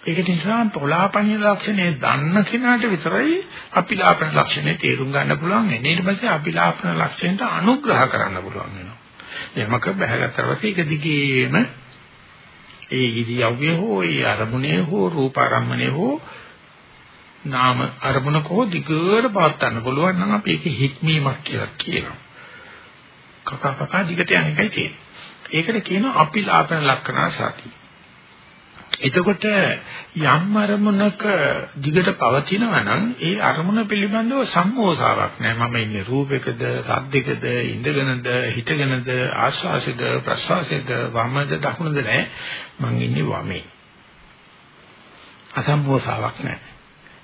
Speaker 1: ඒක නිසා පොලාපණිය ලක්ෂණය දන්න කෙනාට විතරයි අපිලාපන ලක්ෂණය තේරුම් ගන්න පුළුවන්. ඊට පස්සේ අපිලාපන ලක්ෂණයට අනුග්‍රහ කරන්න පුළුවන් වෙනවා. යමක බහැගත්තට පස්සේ ඒක දිගේම ඒ ඉදියව්වේ හෝ ඒ අරමුණේ හෝ රූපාරම්මණය හෝ නාම අරමුණක හෝ දිගට පවත් ගන්න පුළුවන් නම් අපි ඒක හික්මීමක් කියලා කියනවා. කකා කකා දිගට යන එකයි තියෙන්නේ. ඒකට කියනවා අපිලාපන ලක්ෂණ සති. එතකොට යම් අරමුණක දිගට පවතිනවා නම් ඒ අරමුණ පිළිබඳව සම්මෝසාවක් නෑ මම ඉන්නේ රූපයකද සද්දයකද ඉඳගෙනද හිටගෙනද ආස්වාසෙද ප්‍රස්වාසෙද වමද දකුණද නෑ මං ඉන්නේ වමේ. අසම්මෝසාවක් නෑ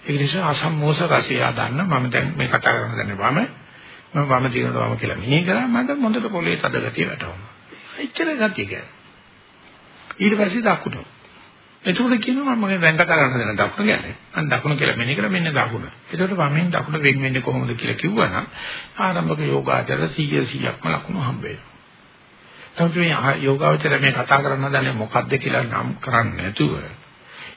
Speaker 1: ඒ නිසා අසම්මෝස රසය දන්න මම දැන් මේ කතා කරන දන්නේ වම. මම වම දිනනවා වම කියලා මෙහෙ කරා මට මොඳට පොළේ තද ගතිය වැටුණා එච්චර ගතිය කියන්නේ ඊට පස්සේ දකුණු එතකොට කියනවා මම දැන් කතා කරන්න දෙන දකුණ ගැන. මම දකුණ කියලා මෙන්න කියලා මෙන්න දකුණ. එතකොට වමෙන් දකුණ වෙන් වෙන්නේ කොහොමද කියලා කිව්වනම් ආරම්භක යෝගාචර 100 100ක්ම ලකුණු හම්බ වෙනවා. නමුත් මේ යෝගාචර මේ කතා කරන්න හදන්නේ මොකද්ද කියලා නම් කරන්නේ නැතුව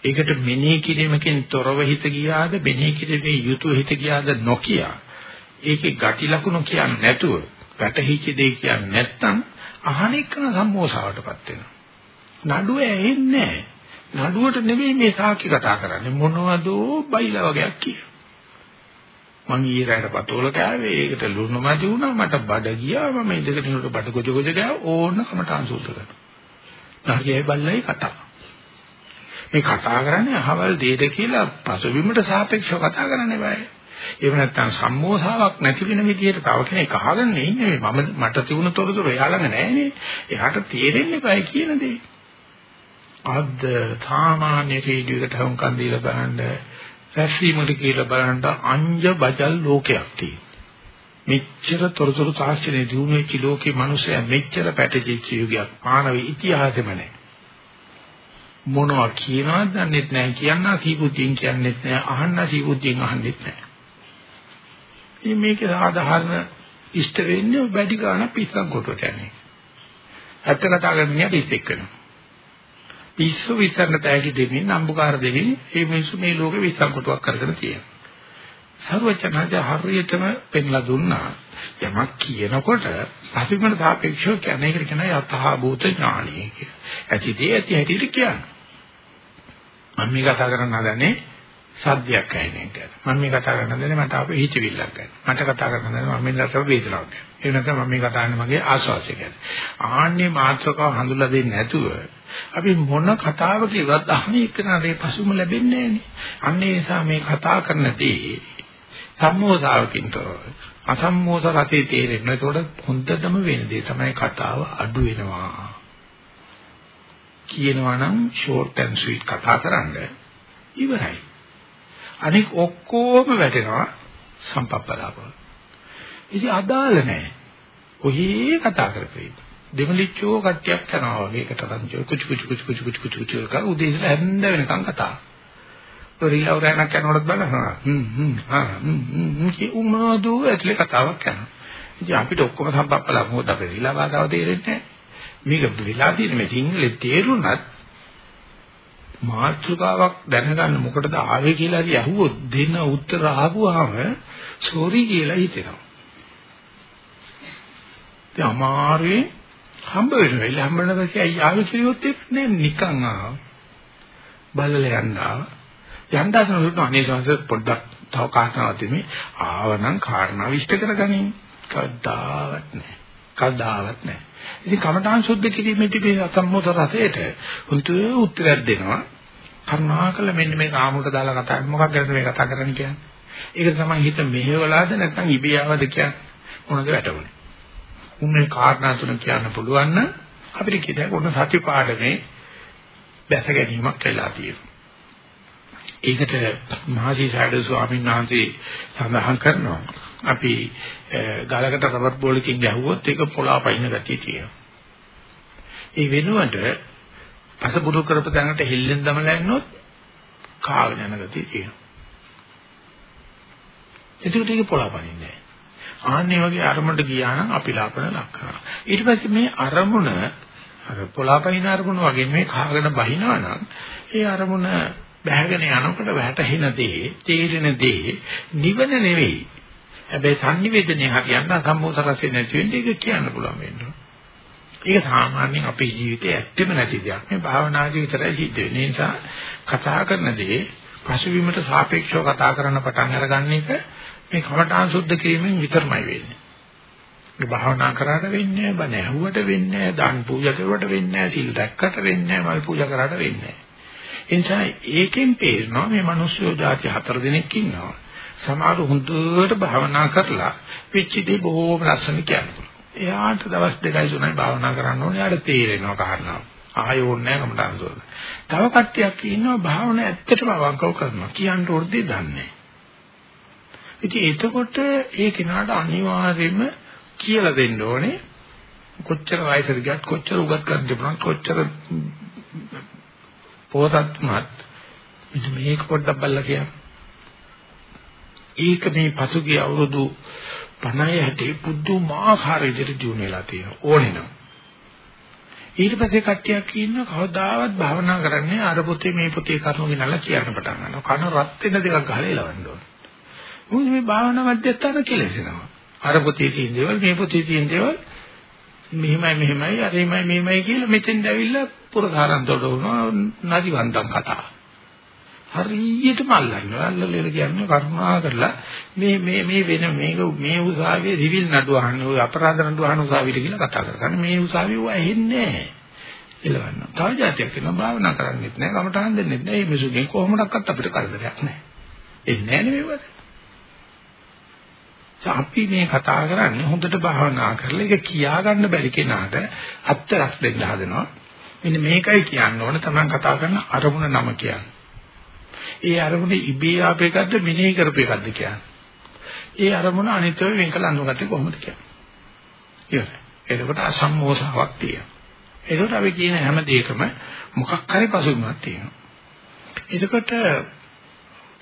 Speaker 1: ඒකට මෙනෙහි කිරීමකින් තොරව හිත ගියාද මෙනෙහි කිරීමේ යුතුය හිත ගියාද නොකිය. ඒකේ ගති ලකුණු කියන්නේ නැතුව වැටහිච්ච දෙය කියන්නේ නැත්නම් අහණේක සම්මෝසාවටපත් වෙනවා. නඩුව ඇහෙන්නේ නැහැ. නඩුවට නෙවෙයි මේ සාක්ෂි කතා කරන්නේ මොනවද බයිලා වගේක් කියනවා. මං ඊයේ රැට පතෝල කෑවේ ඒකට ලුණු මැදි වුණා මට බඩ ගියා මම ඉඳගෙන ඉන්නකොට බඩ ගොජ ගොජ ගෑ ඕන කමටහන් සූත්‍ර කරනවා. හරියයි බල්ලයි කතා. මේ කතා කරන්නේ අහවල් දෙයට කියලා පසුබිමට සාපේක්ෂව කතා කරන්නේ බෑ. එහෙම නැත්නම් සම්මෝසාවක් නැති වෙන විදිහට තව කෙනෙක් අහගෙන ඉන්නේ මම මට තිබුණ තොරතුරු එයා ළඟ නැහැනේ. එයාට තේරෙන්නේ බෑ කියන දේ. අද සාමාන්‍ය රේඩියෝකට හුම්කන් දීලා බලන්න රැස්වීමට කියලා බලන්න අංජ බජල් ලෝකයක් තියෙනවා. මෙච්චර තොරතුරු තාක්ෂණයේ දිනු වෙච්ච ලෝකේ මිනිස්සයා මෙච්චර පැටජිච්ච යුගයක් මානව ඉතිහාසෙම නැහැ. මොනවා කියනවද දන්නෙත් නැහැ කියන්න සීබුද්ධියෙන් කියන්නෙත් නැහැ අහන්න සීබුද්ධියෙන් අහන්නෙත් නැහැ. ඉතින් මේක සාධාරණ ඉෂ්ට වෙන්නේ වැඩි ගන්න පිස්සන් කොටුවට යන්නේ. ඇත්ත කතා කරන්නේ පිස්සෙක් වෙනවා. පිස්සු විතරන තෑගි දෙමින් නම්බුකාර දෙමින් මේ මිනිස්සු මේ ලෝකෙ විස්සන් කොටුවක් කරගෙන තියෙනවා. සර්වචනජ හරියටම පෙන්ලා දුන්නා යමක් කියනකොට පසුබිමට සාපේක්ෂව කියන්නේ ඒකට කියන යතහා භූත ඥානිය කියලා. ඇතිදී ඇති හැටියට කියන්නේ. මම මේ කතා කරන්න හදන්නේ සද්දයක් ඇහෙන එක ගැන. මම මේ කතා කරන්න හදන්නේ මට ආපු හිතවිල්ලක් ගැන. මට කතා කරන්න හදන්නේ මම මේ රසව වේදනාවක් ගැන. ඒ නැත්නම් මම මේ කතා කරන්නේ මගේ ආස්වාසය ගැන. ආන්නේ මාත්‍රකාව හඳුල්ලා දෙන්නේ නැතුව අපි මොන කතාව කිව්වත් අහන්නේ එක්කනට පසුම ලැබෙන්නේ නැහැ නේ. අන්න ඒ නිසා මේ කතා කරනදී සම්මෝසාවකින් තොරව අසම්මෝස රතේ තේරෙන්න. ඒකට හොඳටම වෙන දේ තමයි කතාව අඩු වෙනවා. කියනවා නම් short and sweet කතා කරන්න ඉවරයි. අනික ඔක්කොම වැටෙනවා සම්පප්පලාප. ඉතින් අදාළ නැහැ. ඔහි කතා කරපේ. දෙමලිච්චෝ කට්ටියක් කරනවා වගේ එකට රංජෝ කුචු කුචු කුචු කුචු කුචු කුචු කුචු කර උදේ ඉඳලා හැන්ද වෙනකන් කතා. ඔරිලා උරණක් කරනකොට බලනවා. හ්ම් හ්ම් ආ හ්ම් හ්ම් කි උමාදු ඇතුලේ කතාවක් කරනවා. ඉතින් අපිට ඔක්කොම සම්පප්පලා මොකද අපේ රිලා වාතාව තේරෙන්නේ නැහැ. මේක වෙලා තියෙන මේ සිංහලේ තේරුණත් මාත්‍රකාවක් දැනගන්න මොකටද ආවේ කියලා හරි අහුවොත් දෙන උත්තර ආවම සෝරි කියලා හිතෙනවා. ඒ අමාරුවේ හම්බ වෙනවා. හම්බ වෙන පස්සේ අය ආවේ කිරියොත් එන්නේ නිකන් ආ. බලලා යන්නා. යන්දාසන උඩ අනේ සංස පොඩ්ඩක් තව කාරණාවක් දෙමි. ආවනම් කාරණා විශ්ත කරගනින්. කවදාවත් නැහැ. කවදාවත් නැහැ. ඉතින් කමඨාන් සුද්ධ කිරීමේ තිබෙන අසම්මෝධ රසයට හුතු උත්තරයක් දෙනවා. කරුණාකර මෙන්න මේ රාමුට දාලා කතා මොකක් ගැනද මේ කතා කරන්නේ කියන්නේ. ඒක තමයි හිත මෙහෙवलाද නැත්නම් ඉබේ ආවද කියන්නේ මොනවද වැටුනේ. උන්නේ කාරණා තුන කියන්න පුළුවන් නම් අපිට කියදා කොන සත්‍ය පාඩමේ දැස ගැනීමක් වෙලා තියෙනවා. ඒකට මහසි සාඩු ස්වාමීන් වහන්සේ සඳහන් කරනවා. අපි ගලකට රබර් බෝලකින් ගැහුවොත් ඒක පොළාපයින් ගතිය තියෙනවා. ඒ වෙනුවට අසබුදු කරපු තැනට හෙල්ලෙන් දමලා ඉන්නොත් කාගෙන යන ගතිය තියෙනවා. එතකොට ඒක පොළාපයින් නෑ. ආන්නේ වගේ අරමුණට ගියා නම් අපි ලාපන ලක්කනවා. ඊට පස්සේ මේ අරමුණ අර පොළාපයින් අරමුණ වගේ මේ කාගෙන බහිනවා නම් ඒ අරමුණ බැහැගෙන යනකොට වැටහෙන දේ, තේරෙන දේ නිවන නෙවෙයි. හැබැයි සංනිවේදනයේ හරියන්න සම්මෝස රසය නැති වෙන්නේ ඒක කියන්න පුළුවන් වෙනවා. ඒක සාමාන්‍යයෙන් අපේ ජීවිතයේ ඇත්තෙම නැති දෙයක්. මේ භාවනාදී විතරයි සිද්ධ වෙන්නේ. ඒ නිසා කතා කරන දේ පසුබිමට සාපේක්ෂව කතා කරන්න පටන් අරගන්න එක මේ කමඨාන් සුද්ධ කිරීමෙන් විතරමයි වෙන්නේ. මේ භාවනා කරාට වෙන්නේ නැහැ, බණ ඇහුවට වෙන්නේ නැහැ, දාන පූජා කරුවට වෙන්නේ නැහැ, සිල් රැක්කට වෙන්නේ නැහැ, මල් පූජා කරාට වෙන්නේ නැහැ. ඒ නිසා ඒකෙන් පේනවා මේ මිනිස්සු જાති හතර දෙනෙක් ඉන්නවා. සමහර හොඳට භාවනා කරලා පිච්චිදී බොහෝම ලස්සන කියනවා. එයාට දවස් දෙකයි තුනයි භාවනා කරන්න ඕනේ. එයාට තේරෙනවා කාරණා. ආයෝන් නැහැ කමටහන් සෝල. තව කට්ටියක් ඉන්නවා භාවනා ඇත්තටම අවංකව කරනවා. කියන්න උර්ධි දන්නේ. ඉතින් එතකොට ඒ කෙනාට අනිවාර්යයෙන්ම කියලා දෙන්න ඕනේ කොච්චර වයසට ගියත් කොච්චර උගත් කරන්න තිබුණත් කොච්චර පොතත් උනත් මේක පොඩ්ඩක් බලලා කියන්න. ඒක මේ පසුගිය අවුරුදු 50 60 පුදුමාකාර විදිහට දිනු වෙලා තියෙනවා ඕනේ නම්. ඊට පස්සේ කට්ටියක් ඉන්න කවදාවත් භාවනා කරන්නේ අර පොතේ මේ පොතේ කරුණු ගෙනල්ලා කියන්න පටන් ගන්නවා. කන රත් වෙන දෙකක් ගහලා එලවන්න ඕනේ. මොකද මේ භාවනා මධ්‍යස්ථාන කෙලෙසෙනවා. අර පොතේ තියෙන දේවල් මේ පොතේ තියෙන දේවල් මෙහිමයි මෙහිමයි අර එහිමයි මෙහිමයි කියලා මෙතෙන් ඇවිල්ලා පුරකාරන්තොට වුණා නැතිවන්තම් කතා. හරියටම අල්ලනවා. අල්ලලා කියන්නේ කරුණා කරලා මේ මේ මේ වෙන මේක මේ උසාවියේ රිවිල් නඩුව අහන්නේ ඔය අපරාධ නඩුව අහන උසාවියට කියලා කතා කරගන්න. මේ උසාවිය ඔය ඇහෙන්නේ නැහැ. එලවන්න. තව જાතියක් වෙනවා භාවනා කරන්නෙත් නැහැ, කමටහන් දෙන්නෙත් නැහැ. මේ මිසුගෙන් කොහොමඩක්වත් අපිට කරදරයක් නැහැ. එන්නේ නැහැ නේ මේවට. අපි මේ කතා කරන්නේ හොඳට භාවනා කරලා ඒක කියා ගන්න බැරි කෙනාට අත්තරක් දෙන්න හදනවා. මෙන්න මේකයි කියන්න ඕන තමයි කතා කරන අරමුණ නම කියන්නේ. ඒ අරමුණ ඉබේ ආපේකද්ද මෙනෙහි කරපු එකක්ද කියන්නේ. ඒ අරමුණ අනිත්‍යව වෙන් කළ අඳුගත්තේ කොහොමද කියන්නේ. ඉවරයි. එතකොට අසම්මෝසාවක් තියෙනවා. එතකොට අපි කියන හැම දෙයකම මොකක් හරි පසුබිමක් තියෙනවා. එතකොට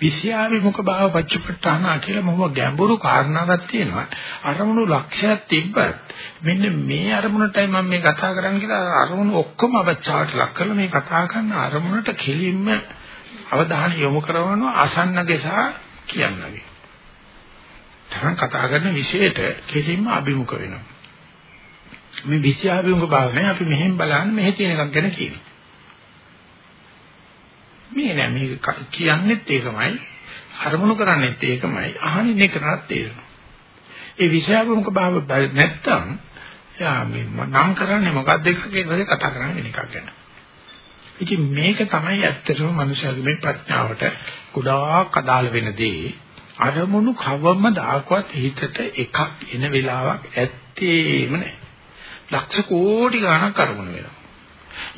Speaker 1: විෂයාවිමුඛ භාව පච්චපට්ඨාන කියලා මොහොම ගැඹුරු කාරණාවක් තියෙනවා. අරමුණු ලක්ෂයක් තිබ්බත් මෙන්න මේ අරමුණටයි මම මේ කතා කරන්නේ කියලා අරමුණු ඔක්කොම අවචාවට ලක් කරලා මේ කතා කරන අරමුණට කෙලින්ම අවධානය යොමු කරනවා අසන්නගේ සහ කියන්නගේ. තරම් කතා කරන විශේෂයට කෙලින්ම අභිමුඛ වෙනවා. මේ විෂයාවිමුඛ භාව නේ අපි මෙහෙන් බලන්නේ මෙහෙ තියෙන එකක් ගැන කියනවා. මේ නෑ මේ කියන්නෙත් ඒකමයි අරමුණු කරන්නෙත් ඒකමයි අහන්නේ කරනත් ඒකමයි ඒ විෂයාභමුඛ භාව නැත්තම් යා මේ නම් කරන්නේ මොකක්ද එක කියලා කතා කරන්නේ එකක් ගැන ඉතින් මේක තමයි ඇත්තටම මනුෂ්‍යයාගේ මේ ප්‍රඥාවට ගොඩාක් අදාළ වෙන දේ. අරමුණු කවම දාකවත් හිතට එකක් එන වෙලාවක් ඇත්තේම නැහැ. ලක්ෂ කෝටි ගණක් අරමුණු වෙනවා.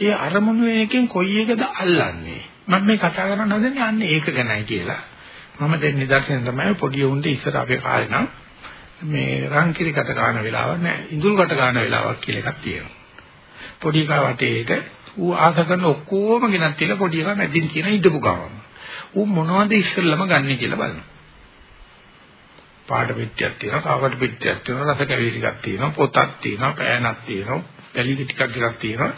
Speaker 1: ඒ අරමුණු එකෙන් කොයි එකද අල්ලන්නේ? මම මේ කතා කරන්න හදන්නේ අන්නේ ඒක ගැනයි කියලා. මම දැන් නිදර්ශන තමයි පොඩි උන්ට ඉස්සර අපේ කාලේ නම් මේ රංකිරි කට ගන්න වෙලාවක් නෑ ඉඳුල් කට ගන්න වෙලාවක් කියලා එකක් තියෙනවා. පොඩි කා වටේට ඌ ආස කරන ඔක්කොම ගෙනත් තියලා පොඩි එකා මැදින් තියෙන ඉඳපු ගමම. ඌ මොනවද ඉස්සෙල්ලම ගන්න කියලා බලනවා. පාට පිටියක් තියෙනවා, කාකට පිටියක් තියෙනවා, රස කැවිලි ටිකක් තියෙනවා, පොතක් තියෙනවා, පෑනක් තියෙනවා, පැලි ටිකක් ටිකක් තියෙනවා.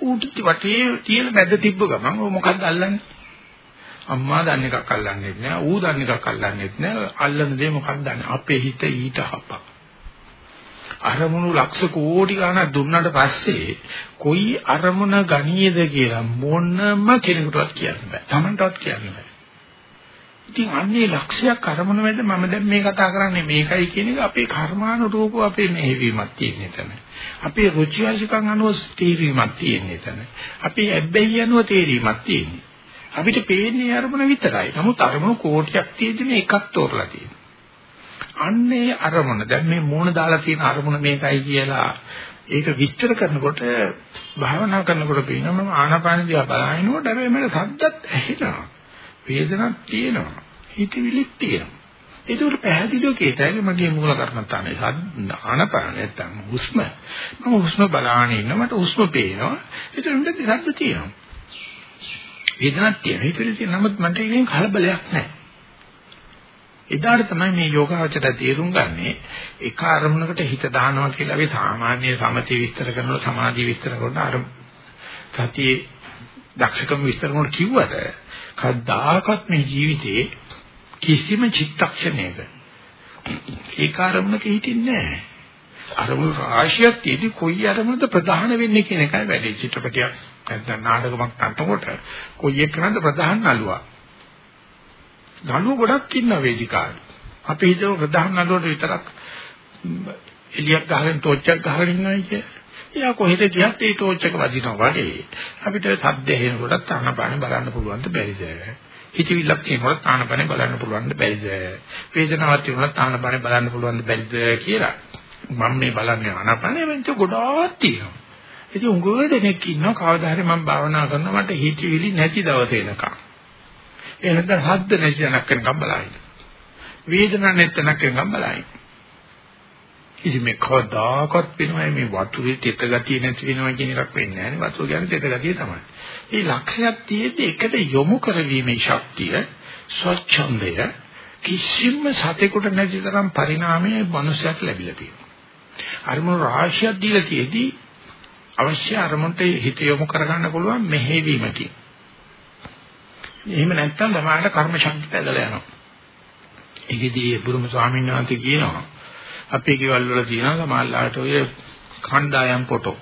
Speaker 1: ඌට වටේ තියලා මැද තිබ්බ ගමන් ඔය මොකද්ද අල්ලන්නේ? අම්මා දන්න එකක් අල්ලන්නෙත් නෑ, ඌ දන්න එකක් අල්ලන්නෙත් නෑ. අල්ලන දේ මොකක්ද දන්නේ? අපේ හිත ඊට හපක්. අරමුණු ලක්ෂ කෝටි ගණන් දුන්නාට පස්සේ කොයි අරමුණ ගණීයද කියලා මොනම කෙනෙකුටවත් කියන්න බෑ. Tamanටවත් කියන්න බෑ. ඉතින් අන්නේ ලක්ෂයක් අරමුණ මැද මම දැන් මේ කතා කරන්නේ මේකයි කියන එක අපේ කර්මානුරූපව අපේ මෙහෙවීමක් තියෙන එතන. අපේ රුචි අරුචිකම් අනුව තීරීමක් තියෙන එතන. අපේ ඇබ්බැහි අනුව තීරීමක් තියෙන්නේ. අපිට පේන්නේ අරමුණ විතරයි. නමුත් අරමුණ කෝටියක් තියෙද්දි මේ එකක් තෝරලා තියෙනවා. අන්නේ අරමුණ දැන් මේ මූණ දාලා තියෙන අරමුණ මේකයි කියලා ඒක විස්තර කරනකොට භාවනා කරනකොට පේනවා මම ආනාපාන දිහා බලනකොට හැබැයි මට සද්දත් ඇහෙනවා. වේදනක් තියෙනවා. හිතවිලිත් තියෙනවා. ඒකට පැහැදිලිව කියතයි මගේ මූල කර්මත්තානේ ආනපාන නැත්තම් හුස්ම. මම හුස්ම බලාගෙන ඉන්න මට හුස්ම පේනවා. ඒකට උන්ට සද්ද තියෙනවා. වේදනක් තියෙනවා. හිතවිලි තියෙනවා. නමුත් මට ඒකෙන් කලබලයක් නැහැ. එදාට තමයි මේ යෝගාවචර තේරුම් ගන්නේ එක අරමුණකට හිත දානවා කියලා අපි සාමාන්‍ය සමථය විස්තර කරනකොට සමාධිය විස්තර කරනකොට අර සතියේ දක්ෂකම විස්තර කරනකොට කිව්වට කවදාකවත් මේ ජීවිතේ කිසිම චිත්තක්ෂණයක ඒක අරමුණක හිටින්නේ නැහැ. අරමුණු රාශියක් තියෙදි කොයි අරමුණද ප්‍රධාන වෙන්නේ කියන එකයි වැඩි චිත්‍රපටයක් නැත්නම් නාටකමක් නටනකොට කොයි එකනද ප්‍රධාන නළුවා. නළුව ගොඩක් ඉන්න වේදිකාවේ. අපි හිතුව ප්‍රධාන නළුවට විතරක් එලියක් ගහගෙන ටෝච් එකක් ගහගෙන ඉන්නයි කියලා. එයා කොහෙද ගියත් ඒ ටෝච් එක වදිනවා වගේ. අපිට සද්ද ඇහෙනකොට ආනපාන බලන්න පුළුවන් ද බැරිද? හිතවිල්ලක් තියෙනකොට ආනපාන බලන්න පුළුවන් ද බැරිද? වේදනාවක් තියෙනකොට ආනපාන බලන්න පුළුවන් ද බැරිද කියලා. මම මේ බලන්නේ ආනපානේ වෙන්ට ගොඩාක් තියෙනවා. ඉතින් උගව දෙනෙක් ඉන්නවා. කවදා හරි මම භාවනා කරනවා. මට හිතවිලි නැති දවස එනකම්. එහෙම නැත්නම් හද්ද නැති තැනක් වෙනකම් බලائیں. වේදනාවක් නැති තැනක් වෙනකම් බලائیں. ඉතින් මේ කවදාකවත් වෙනවා මේ වතුරේ තෙත ගතිය නැති වෙනවා කියන එකක් වෙන්නේ නැහැ නේ වතුර කියන්නේ තෙත ගතිය තමයි. මේ ලක්ෂයක් තියෙද්දි එකට යොමු කරවීමේ ශක්තිය ස්වච්ඡන්දය කිසිම සතෙකුට නැති තරම් පරිණාමයේ මනුස්සයට ලැබිලා තියෙනවා. අරමුණු රාශියක් දීලා තියෙද්දි අවශ්‍ය අරමුණට හිත යොමු කරගන්න පුළුවන් මෙහෙවීමකින්. එහෙම නැත්නම් තමයි කර්ම ශක්තිය පැදලා යනවා. ඒකෙදී බුදුම ස්වාමීන් වහන්සේ කියනවා අපේ ගෙවල් වල තියෙනවා සමහරලාට ඔය කණ්ඩායම් ෆොටෝ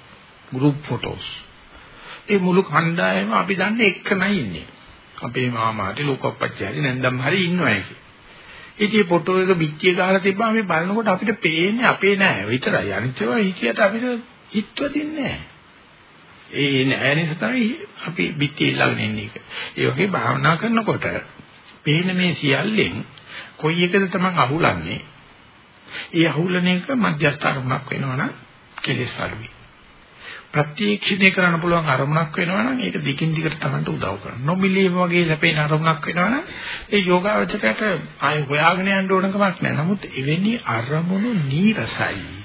Speaker 1: ගෲප් ෆොටෝස් ඒ මුළු කණ්ඩායම අපි දන්නේ එක්කමයි ඉන්නේ. අපේ මාමාට ලෝකප්පච්චි හරි නැන්දම් හරි ඉන්නවා ඒක. ඉතින් ෆොටෝ එක පිටිය ගහලා තිබ්බම අපි බලනකොට අපිට පේන්නේ අපේ නෑ. විතරයි. අනිත් ඒවා හිතියට අපිට හිටවදින්නේ නෑ. ඒ නෑ නිසා තමයි අපි පිටිය ළඟ ඉන්නේ ඒ වගේ භාවනා කරනකොට පේන මේ සියල්ලෙන් කොයි එකද තමන් අහුලන්නේ ඒ අහුලන එක මධ්‍යස්ථ අරමුණක් වෙනවනම් කෙලෙස් අඩුයි. ප්‍රත්‍යක්ෂණය කරන්න පුළුවන් අරමුණක් වෙනවනම් ඒක දිගින් දිගට Tamanට උදව් කරනවා. නොමිලීම වගේ ලැබෙන අරමුණක් වෙනවනම් ඒ යෝගාවචරයට ආය හොයාගෙන යන්න ඕන කමක් නැහැ. නමුත් එවැනි අරමුණු නීරසයි.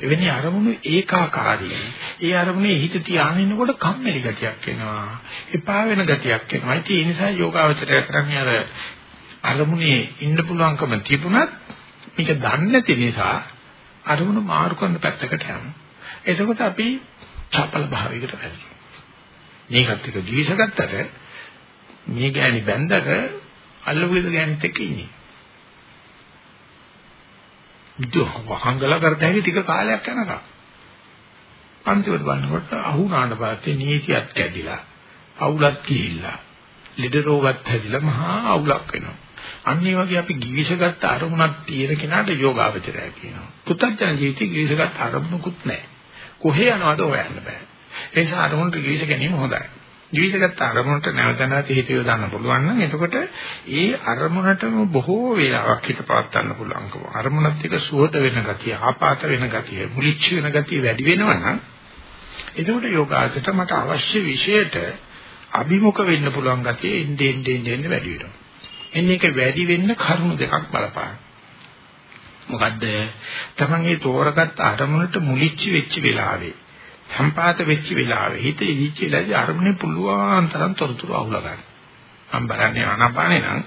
Speaker 1: එවැනි අරමුණු ඒකාකාරී. ඒ අරමුණේ හිත තියාගෙන ඉන්නකොට කම්මැලි ගතියක් එනවා. එපා වෙන ගතියක් එනවා. ඒ නිසා යෝගාවචරය කරන්නේ අර අරමුණේ ඉන්න පුළුවන්කම තිබුණත් මේක දන්නේ නැති නිසා අරමුණු මාරු කරන පැත්තකට යනවා. එතකොට අපි චපල භාවයකට වැටෙනවා. මේකත් එක ජීවිසගත්තට මේ ගෑණි බැඳක අල්ලපු ගෑණිත් එක්ක ඉන්නේ. වහංගල කරතැයි ටික කාලයක් යනකම්. අන්තිමට බලනකොට අහුණාට පස්සේ නීතියත් කැඩිලා, අවුලක් ගිහිල්ලා, ලෙඩ රෝගත් හැදිලා මහා අවුලක් වෙනවා. අන්න ඒ වගේ අපි ගිවිසගත් අරමුණක් තියෙන කෙනාට යෝගාවචරය කියනවා. පුත්තජන ජීවිතේ ගිවිසගත් අරමුණකුත් නැහැ. කොහේ යනවද හොයන්න බෑ. ඒ නිසා අරමුණට ගිවිස ගැනීම හොඳයි. ජීවිතගත අරමුණට නැවත නැවත හිත යොදන්න පුළුවන් නම් එතකොට ඒ අරමුණටම බොහෝ වේලාවක් හිත පවත්වන්න පුළුවන්කම. අරමුණත් එක්ක සුවත වෙන ගතිය ආපාත වෙන ගතිය මුලිච්ච වෙන ගතිය වැඩි වෙනවා නම් එතකොට යෝගාචරයට මට අවශ්‍ය විශේෂයට අභිමුඛ වෙන්න පුළුවන් ගතිය එන්නේ එන්නේ එන්නේ වැඩි වෙනවා. එන්නේ ඒක වැඩි වෙන්න කරුණු දෙකක් බලපාන. මොකද්ද? තමන්ගේ තෝරගත් අරමුණට මුලිච්ච වෙච්ච වෙලාවේ සම්පාත වෙච්ච වෙලාවේ හිත ඉවිච්ච වෙලාවේ අරමුණේ පුළුවන් තරම් තොරතුරු අහුලා ගන්න. මම බලන්නේ ආනාපානේ නම්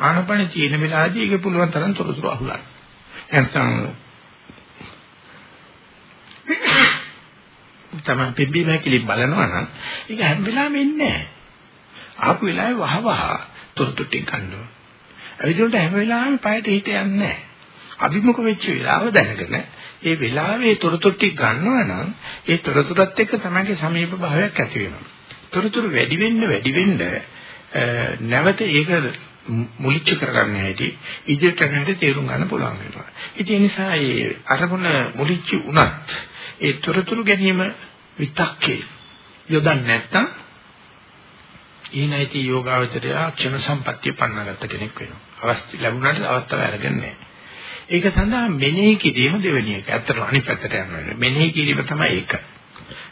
Speaker 1: ආනාපානේ තියෙන වෙලාවේදී ඒක පුළුවන් තරම් තොරතුරු අහුලා ගන්න. නැත්නම් තමයි පිම්බි මහකිලි බලනවා නම් ඒක හැම වෙලාවෙම ඉන්නේ නැහැ. ආපු වෙලාවේ වහ වහ තොරතුරු ටික ගන්නවා. අවිදුලට හැම වෙලාවෙම පයට හිත යන්නේ නැහැ. අභිමුඛ වෙච්ච වෙලාව දැනගෙන ඒ වෙලාවේ තොරතුරු ටික ගන්නවා නම් ඒ තොරතුරත් එක්ක තමයි සමීප භාවයක් ඇති වෙනවා. තොරතුරු වැඩි වෙන්න වැඩි වෙන්න නැවත ඒක මුලිච්ච කරගන්න හැටි ඉදිරියට යනකොට තේරුම් ගන්න පුළුවන් වෙනවා. ඒ නිසා ඒ අරමුණ මුලිච්ච උනත් ඒ තොරතුරු ගැනීම විතක්කේ යොදන්නේ නැත්නම් ඊනයිති යෝගාවචරය ක්ෂණ සම්පත්තිය පන්නගත්ත කෙනෙක් වෙනවා. අවස්ථ ලැබුණාට අවස්ථාව අරගෙන නැහැ. ඒක සඳහා මෙනෙහි කිරීම දෙවෙනි එක. ඇත්තටම අනිත් පැත්තට යනවා. මෙනෙහි කිරීම තමයි ඒක.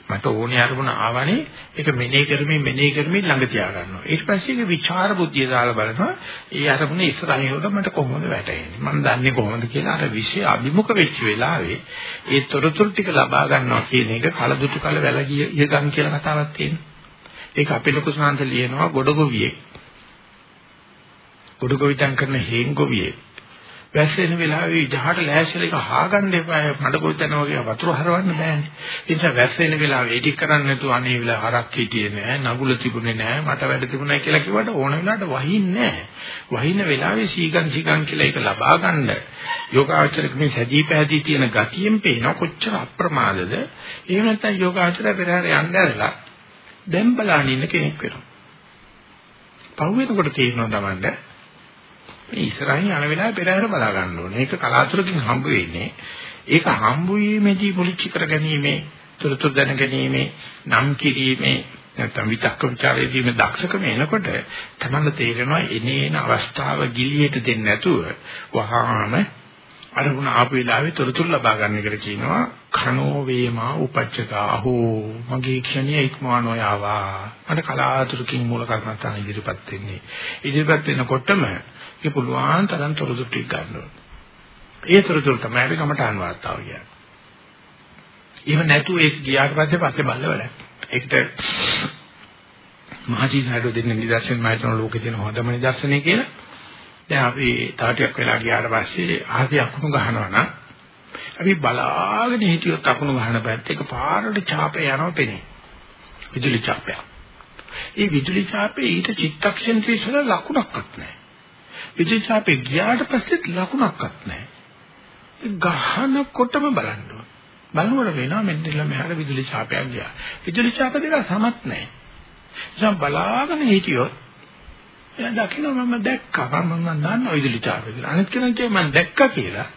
Speaker 1: මට ඕනේ අරමුණ ආවනේ ඒක මෙනෙහි කරමින් මෙනෙහි කරමින් ළඟ තියා ගන්නවා. ඊට පස්සේ ඒක විචාර බුද්ධිය දාලා බලනවා. ඒ අරමුණ ඉස්සරහින් උඩ මට කොහොමද වැටෙන්නේ? මම දන්නේ කොහොමද කියලා අර විෂය අභිමුඛ වෙච්ච වෙලාවේ ඒ තොරතුරු ටික ලබා ගන්නවා කියන එක කලදුටු කල වැලගිය ඉහගම් කියලා කතාවක් තියෙනවා. ඒක අපේ ලොකු සංහස ලියනවා ගොඩගොවියෙක්. ගොඩගොවිතන් කරන හේන් ගොවියෙක් වැස්සෙන වෙලාවේ ජහට ලෑස්තිලා එක හාගන්න එපා මඩ ගොතන වගේ වතුර හරවන්න බෑනේ. ඒ නිසා වැස්සෙන වෙලාවේ ඒක කරන්නේ නැතුව අනේ වෙලාව හරක් හිටියේ නෑ, නගුල තිබුණේ නෑ, මට වැඩ තිබුණා කියලා කිව්වට ඕන වෙලාවට වහින්නේ නෑ. වහින වෙලාවේ සීගන් සීගන් කියලා ඒක ලබා ගන්න යෝගාචරක මේ සැදී පැහැදී තියෙන ගතියෙන් පේන කොච්චර අප්‍රමාදද. එහෙම නැත්නම් යෝගාචරය පෙරහැර යන්න ඇරලා දැන් බලන්න ඉන්න කෙනෙක් වෙනවා. පහු වෙනකොට තේරෙනවා තමන්ට මේ ඉස්සරහින් යන වෙලාවේ පෙරහැර බලා ගන්න ඕනේ. ඒක කලාතුරකින් හම්බ වෙන්නේ. ඒක හම්බ වීමේදී මුලිච්ච කර ගැනීමේ, තුරතුරු දැන ගැනීමේ, නම් කිරීමේ නැත්නම් විතක්ක ਵਿਚාරයේදී මේ දක්ෂකම එනකොට තමයි තේරෙනවා එනේන අවස්ථාව ගිලියට දෙන්නේ නැතුව වහාම අරමුණ ආපු වෙලාවේ තොරතුරු ලබා ගන්න එකට කියනවා කනෝ වේමා උපච්චකා අහෝ මගේ ක්ෂණිය ඉක්මවා නොයාවා මට කලාතුරකින් මූල කර්මස්ථාන ඉදිරිපත් වෙන්නේ ඉදිරිපත් වෙනකොටම ඒ පුළුවන් තරම් තොරතුරු ටික ගන්න ඕනේ. ඒ තොරතුරු තමයි අපි කමටහන් වාර්තාව කියන්නේ. එහෙම නැතුව ඒක ගියාට පස්සේ පස්සේ බල්ල වැඩක්. ඒකට මහජීනාඩෝ දෙන්න නිදර්ශන මම හිතන ලෝකේ තියෙන හොඳම නිදර්ශනය කියලා. දැන් අපි තාටියක් වෙලා ගියාට පස්සේ ආදී අකුණු ගහනවා නම් අපි බලාගෙන හිටියොත් අකුණු ගහන පැත්ත එක පාරට ඡාපේ යනවා පෙනේ. විදුලි ඡාපයක්. ඒ විදුලි ඡාපේ ඊට චිත්තක්ෂණ තිස්සල ලකුණක්වත් නැහැ. විදුලිචාපේ ගියාට පස්සෙත් ලකුණක්වත් නැහැ. ගහනකොටම බලන්න ඕන. බලනකොට වෙනවා මෙන්නilla මෙහාට විදුලි ඡාපයක් ගියා. විදුලි ඡාප දෙක සමත් නැහැ. ඉතින් බලාගෙන හිටියොත් එයා දකින්න මම දැක්කා මම දන්නවා විදුලි ඡාපය කියලා. අනිත් කෙනෙක් කිය මම දැක්කා කියලා.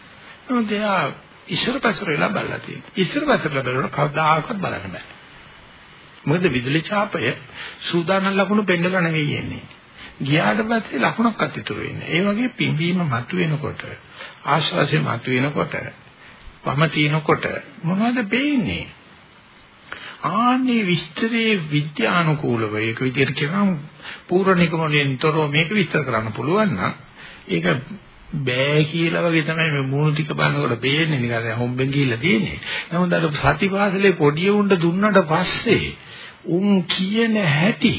Speaker 1: නමුත් එයා ඉස්සර පස්සර වෙලා බලලා තියෙනවා. ඉස්සර පස්සර බලනකොට කවදාකවත් බලන්න බෑ. මොකද විදුලි ඡාපය සූදානම් ලකුණු පෙන්නලා නෙවෙයි එන්නේ. ගියාට පස්සේ ලකුණක්වත් ඉතුරු වෙන්නේ. ඒ වගේ පිම්බීම මතුවෙනකොට ආශ්වාසය මතුවෙනකොට වම තිනකොට මොනවද පේන්නේ? ආන්නේ විස්තරේ විද්‍යානුකූලව ඒක විදිහට කියනවා පූර්ව නිගමනයෙන්තරෝ මේක විස්තර කරන්න පුළුවන් නම් ඒක බෑ කියලා වගේ තමයි මේ මූණු ටික බලනකොට පේන්නේ නිකන් හොම්බෙන් ගිහිල්ලා තියෙන්නේ. නමුත් අර සතිපාසලේ පොඩි උණ්ඩ දුන්නට පස්සේ උන් කියන හැටි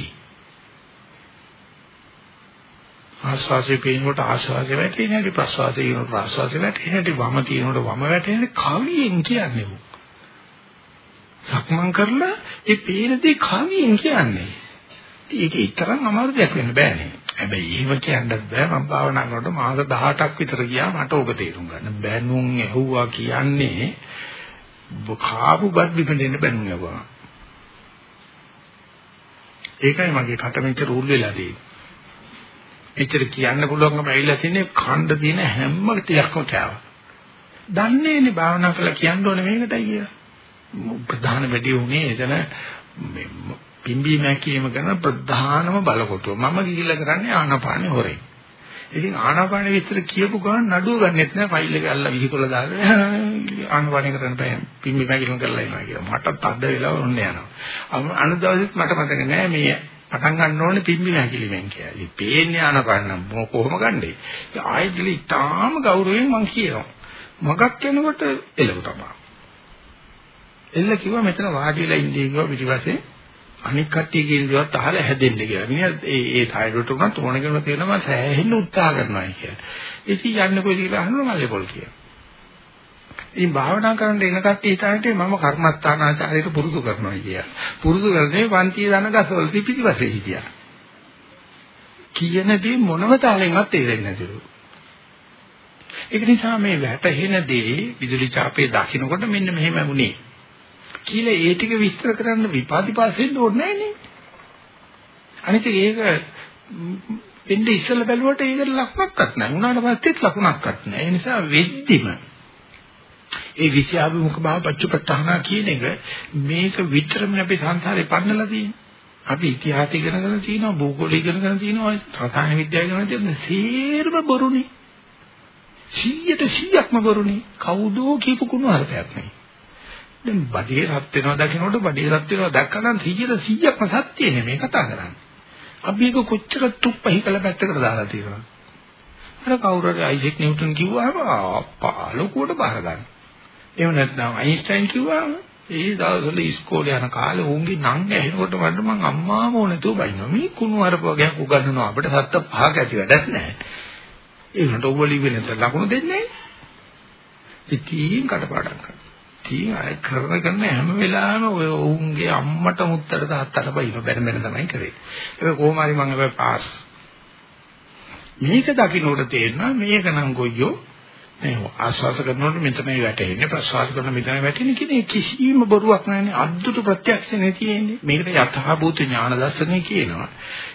Speaker 1: ආස්වාසේ පේනකොට ආස්වාසේ වැටෙන හැටි ප්‍රස්වාසේ කියනකොට ප්‍රස්වාසේ වැටෙන හැටි වම තියෙනකොට වම වැටෙන කවියෙන් කියන්නේ උන්. සක්මන් කරලා ඒ පේන දේ කවියෙන් කියන්නේ. ඒක ඊතරම් අමාරු දෙයක් වෙන්න බෑනේ. හැබැයි එහෙම කියන්නත් බෑ මම භාවනා කරනකොට මාස 18ක් විතර ගියා මට ඕක තේරුම් ගන්න. බැනුම් ඇහුවා කියන්නේ කාපු බත් බිපෙන්න බැනුම් ඇහුවා. ඒකයි මගේ කට මෙච්චර උල් වෙලා තියෙන්නේ. මෙච්චර කියන්න පුළුවන්කම ඇවිල්ලා තින්නේ ඛණ්ඩ තියෙන හැම ටිකක්ම කෑවා. දන්නේ නේ භාවනා කරලා කියන්න ඕනේ මේකටයි කියලා. ප්‍රධාන වැඩි උනේ එතන පිම්බී මැකීම කරන ප්‍රධානම බලකොටුව. මම ගිහිල්ලා කරන්නේ ආනාපානෙ හොරේ. ඉතින් ආනාපානෙ විතර කියපු ගමන් නඩුව ගන්නෙත් නෑ ෆයිල් එක අල්ල විහිකොල දාගෙන ආනාපානෙ කරන්න බෑ. පිම්බී මැකීම කරලා ඉනවා කියලා. මට තද වෙලා ඔන්න යනවා. අනු දවසෙත් මට මතක නෑ මේ පටන් ගන්න ඕනේ පිම්බි නැකිලිමෙන් කියලා. ඉතින් පේන්නේ ආනපන්න කොහොම ගන්නේ? ආයෙත් ගිලි තාම ගෞරවයෙන් මං කියනවා. මගක් යනකොට එළව තමයි. එල්ල කිව්වා මෙතන වාඩි වෙලා ඉන්නේ කිව්වා පිටිපස්සේ අනික් කට්ටිය කියන දේවත් අහලා හැදෙන්න කියලා. මිනිහා ඒ ඒ ටයිලට් උනත් ඕන කෙනෙක් තේරෙනවා සෑහෙන්න උත්සාහ කරනවා කියලා. ඉතින් යන්නේ කොයිද කියලා අහනවා මල්ලේ පොල් කියලා. ඉතින් භාවනා කරන්න එන කට්ටිය හිතන්නේ මම කර්මස්ථානාචාරයට පුරුදු කරනවා කියලා. පුරුදු කරන්නේ පන්තිය දන ගසවල පිටිපස්සේ හිටියා. කියන දේ මොනම තාලෙන්වත් තේරෙන්නේ නැතිලු. ඒක නිසා මේ වැටහෙන දේ විදුලි චාපේ දකින්නකොට මෙන්න මෙහෙම වුණේ. කියලා ඒ ටික විස්තර කරන්න විපාදිපාසෙන්න ඕනේ නෑනේ. අනිත් ඒක එන්නේ ඉස්සෙල්ලා බැලුවට ඒකට ලකුණක්වත් නැහැ. උනාට පස්සෙත් ලකුණක්වත් නැහැ. ඒ නිසා වෙද්දිම ඒ විෂයාභිමුඛ භාව පච්චපට්ඨාන කියන එක මේක විතරම අපි සංසාරේ පන්නලා තියෙන්නේ. අපි ඉතිහාසය ඉගෙනගෙන තියෙනවා, භූගෝලය ඉගෙනගෙන තියෙනවා, රසායන විද්‍යාව ඉගෙනගෙන තියෙනවා. සේරම බොරුනේ. 100ට 100ක්ම බොරුනේ. කවුදෝ කියපු කුණු හරපයක් නෙවෙයි. දැන් බඩේ රත් වෙනවා දකින්නකොට බඩේ රත් වෙනවා දැක්කනම් 100ට 100ක්ම සත්‍ය නෙමෙයි කතා කරන්නේ. අපි ඒක කොච්චර තුප්පහි කළ පැත්තකට දාලා තියෙනවා. අර කවුරු හරි අයිසෙක් නිව්ටන් කිව්වම අප්පා ලොකුවට බාර ගන්න. එහෙම නැත්නම් අයින්ස්ටයින් කිව්වම ඒ දවස්වල ඉස්කෝලේ යන කාලේ උන්ගේ නංග ඇහෙනකොට මට මං අම්මාම ඕනේතෝ බයිනවා. මේ කුණු අරප වගේ උගන්වනවා අපිට සත්ත පහක ඇති වැඩක් නැහැ. ඒකට ඔව්වලි වෙන ලකුණු දෙන්නේ නැහැ. ඉතින් කටපාඩම් කරනවා. ඉතින් අය කරන කරන හැම වෙලාවෙම ඔය උන්ගේ අම්මට මුත්තට තාත්තට බයින බැන බැන තමයි කරේ. ඒක කොහොම හරි මම හැබැයි පාස්. මේක දකින්නකොට තේරෙනවා මේක නම් ගොයියෝ මේ ආස්වාස කරනකොට මෙතනයි වැටෙන්නේ ප්‍රසවාස කරන මෙතනයි වැටෙන්නේ කියන කිසිම බොරුවක් නැහැනේ. අද්දුට ප්‍රත්‍යක්ෂනේ තියෙන්නේ. මේකට යථාභූත ඥාන දර්ශනය කියනවා.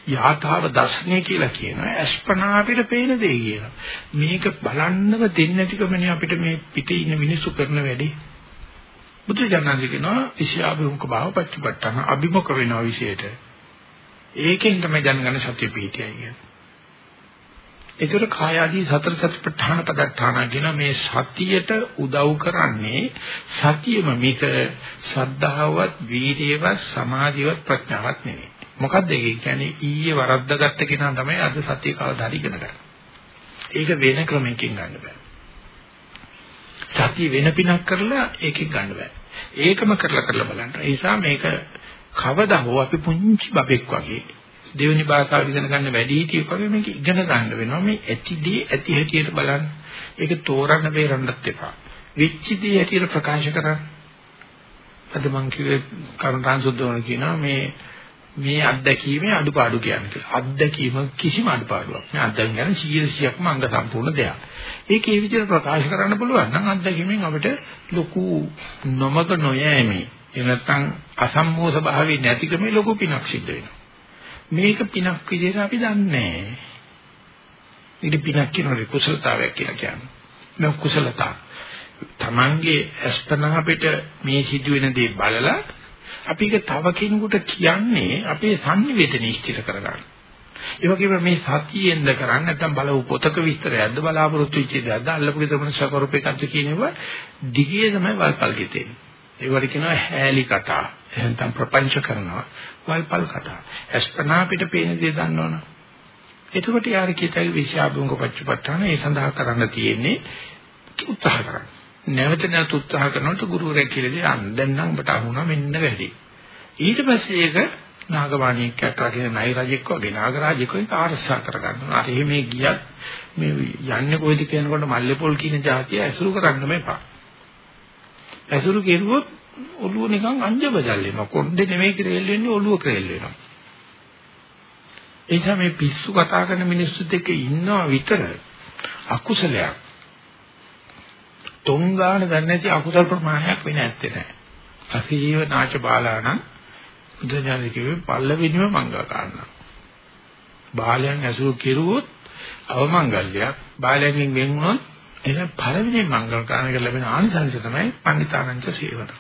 Speaker 1: යථාව දර්ශනය කියලා කියනවා. අස්පනා අපිට පේන දේ කියලා මේක බලන්නව දෙන්නේ නැතිකමනේ අපිට මේ පිටේ ඉන්න මිනිස්සු කරන වැඩේ. බුදු ජානන්ද කියනවා විෂයාභිමුඛ භාව පච්චපට්ඨාන. අභිමුඛ වෙනවා විශේෂයට. ඒකෙන් තමයි දැනගන්න සත්‍ය පිහිටියයි කියන්නේ. ඒතර කාය ආදී සතර සතිපට්ඨාන පදට්ඨාන කියන මේ සතියට උදව් කරන්නේ සතියම මේක සද්ධාවත් වීර්යවත් සමාධියවත් ප්‍රඥාවත් නෙවෙයි. මොකක්ද ඒක කියන්නේ ඊයේ වරද්දාගත්ත කෙනා තමයි අද සතිය කවදා හරි ඉගෙන ගන්න. ඒක වෙන ක්‍රමයකින් ගන්න බෑ. සතිය වෙන පිනක් කරලා ඒකෙන් ගන්න බෑ. ඒකම කරලා කරලා බලන්න. ඒ නිසා මේක කවදා හෝ අපි පුංචි බබෙක් වගේ දෙවෙනි භාෂාව ඉගෙන ගන්න වැඩි හිටියෙක් වගේ මේක ඉගෙන ගන්න වෙනවා. මේ ඇතිදී ඇති හැටියට බලන්න. ඒක තෝරන්න බේරන්නත් එපා. විච්චිදී හැටියට ප්‍රකාශ කරන්න. අද මං කිව්වේ කරුණාන් සුද්ධවන කියනවා මේ මේ අත්දැකීමේ අඩුපාඩු කියන්නේ අත්දැකීම කිසිම අඩුපාඩුවක් නෑ. අත්දැකීම කියන්නේ 100%ක්ම අංග සම්පූර්ණ දෙයක්. ඒක ඒ විදිහට ප්‍රකාශ කරන්න පුළුවන් නම් අත්දැකීමෙන් අපිට ලොකු නොමග නොයෑමේ එහෙම නැත්නම් අසම්මෝස භාවයේ නැතිකමේ ලොකු පිනක් සිද්ධ වෙනවා. මේක පිනක් විදිහට අපි දන්නේ නැහැ. ඊට පිනක් කියනකොට කුසලතාවයක් කියලා කියන්නේ. මේ කුසලතාව. Tamange අස්පනා අපිට මේ සිදුවෙන දේ බලලා අපි ඒක තව කෙනෙකුට කියන්නේ අපේ sannivedana ඉස්තිර කරගන්න. ඒ වගේම මේ සතියෙන්ද කරන්නේ නැත්නම් බලව පොතක විස්තරයක්ද බලාපොරොත්තු වෙච්ච දෙයක්ද අල්ලපු ගෙදර මනුෂ්‍ය කරපේකක්ද කියනවා දිගේ තමයි වල්පල් කිතේ. ඒවට කියනවා හැලි කතා. එහෙනම් ප්‍රපංච කරනවා. වල්පල් කතා. අස්පනා පිට පේන දේ දන්නවනේ. එතකොට යාර කීතයි විශ්යාභංග පච්චපට්ඨාන ඒ සඳහා කරන්න තියෙන්නේ උත්සාහ කරන්න. නැවත නැවත උත්සාහ කරනකොට ගුරුවරයා කියලා දෙයි අන්න දැන් නම් ඔබට අහුණා මෙන්න වැඩි. ඊට පස්සේ ඒක නාගවාණියෙක් රකින්න නයි රජෙක් වගේ නාගරාජෙක් වගේ ආරක්ෂා කරගන්නවා. අර එහෙම ගියත් මේ යන්නේ කොයිද කියනකොට මල්ලේපොල් කියන જાතිය ඇසුරු කරන්න මේපා. ඇසුරු කෙරුවොත් ඔළුව නිකන් අංජබදල් වෙනවා. කොණ්ඩේ නෙමෙයි ක්‍රේල් වෙන්නේ ඔළුව ක්‍රේල් වෙනවා. ඒ නිසා මේ පිස්සු කතා කරන මිනිස්සුත් එක්ක ඉන්නවා විතර අකුසලයක්. තොංගාන දන්නේ නැති අකුසල ප්‍රමාණයක් වෙන්නේ නැත්තේ නෑ. අසීව නාච බාලාණන් බුදුජානක කිව්වේ පල්ලවෙනිම මංගල කාරණා. බාලයන් ඇසුරු කෙරුවොත් අවමංගල්‍යයක් බාලයන්ගෙන් වෙන් වුණොත් එහෙනම් පළවෙනි මංගල කාරණක ලැබෙන ආනිසංස තමයි පණිතානංච සේවන.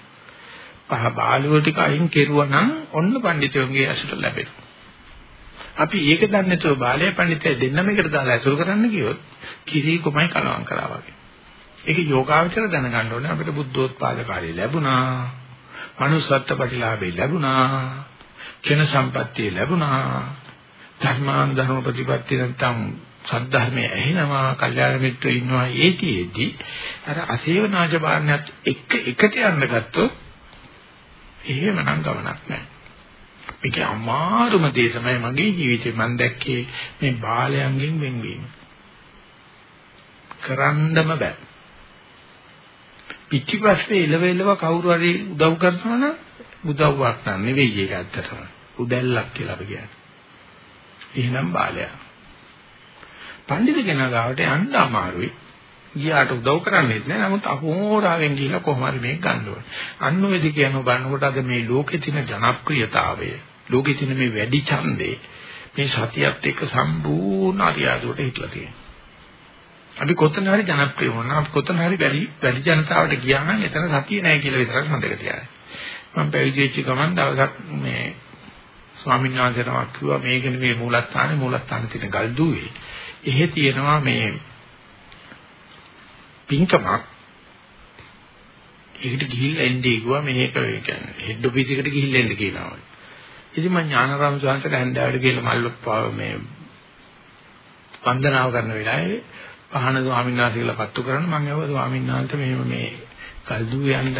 Speaker 1: පහ බාලුව ටික අයින් කෙරුවා නම් ඔන්න පඬිතුන්ගේ ඇසුර ලැබෙනවා. අපි ඒක දන්නේ නැතුව බාලය පඬිතය දෙන්නම එකට දාලා ඇසුරු කරන්න ගියොත් කිසි කොමයි කලවම් කරා වගේ. ඒක යෝගාවචර දැනගන්න ඕනේ අපිට බුද්ධෝත්පාද කාලේ ලැබුණා. manussත්ත්ව ප්‍රතිලාභේ ලැබුණා. චන සම්පත්තිය ලැබුණා. ධර්මාන් ධර්ම ප්‍රතිපත්තිය නැත්නම් සද්ධර්මයේ ඇහෙනවා, කල්යාණ මිත්‍රයෝ ඉන්නවා ඒකෙදී අර අසේවනාජ බාහනයත් එක එකට යන්න ගත්තොත් එහෙමනම් ගමනක් නැහැ. මේක අමාරුම දේ තමයි මගේ ජීවිතේ මම දැක්කේ මේ බාලයන්ගෙන් වෙන්වීම. කරන්නම බෑ. පිටිපස්සේ එලවෙලව කවුරු හරි උදව් කරනවා නම් උදව්වක් නන් නෙවෙයි ඒක ඇත්තටම. උදැල්ලක් කියලා අපි කියන්නේ. එහෙනම් බාලයා. පඬිත කෙනා ගාවට යන්න අමාරුයි. ගියාට උදව් කරන්නේත් නෑ. නමුත් අහෝරාවෙන් ගිහිල්ලා කොහොම හරි මේක ගන්න ඕනේ. අන්න ඔය දෙක යන බලනකොට අද මේ ලෝකේ තියෙන ජනප්‍රියතාවය, ලෝකේ තියෙන මේ වැඩි ඡන්දේ මේ සතියත් එක්ක සම්පූර්ණ අරියාදුවට හිටලා තියෙනවා. අපි කොතන හරි ජනප්‍රිය වුණා, අපි කොතන හරි වැඩි වැඩි ජනතාවට ගියා නම් එතන සතිය නෑ කියලා විතරක් මතක තියාගන්න. මම පැවිදි වෙච්ච ගමන් දවසක් මේ ස්වාමීන් වහන්සේටම කිව්වා මේක නෙමෙයි මූලස්ථානේ මූලස්ථානේ තියෙන ගල්දුවේ. එහෙ තියෙනවා මේ පින්කමක් ඒකට ගිහිල්ලා එන්නේ කිව්වා මේක ඒ කියන්නේ හෙඩ් ඔෆිස් එකට ගිහිල්ලා එන්න කියනවා. ඉතින් මම ඥානාරාම ස්වාමීන්ට හැන්දාවට ගිහලා මල්ල මේ වන්දනාව කරන වෙලාවේ පහන ස්වාමීන් වහන්සේ කියලා පත්තු කරන්න මම ආවා ස්වාමීන් වහන්සේ මෙහෙම මේ කල්දු යන්න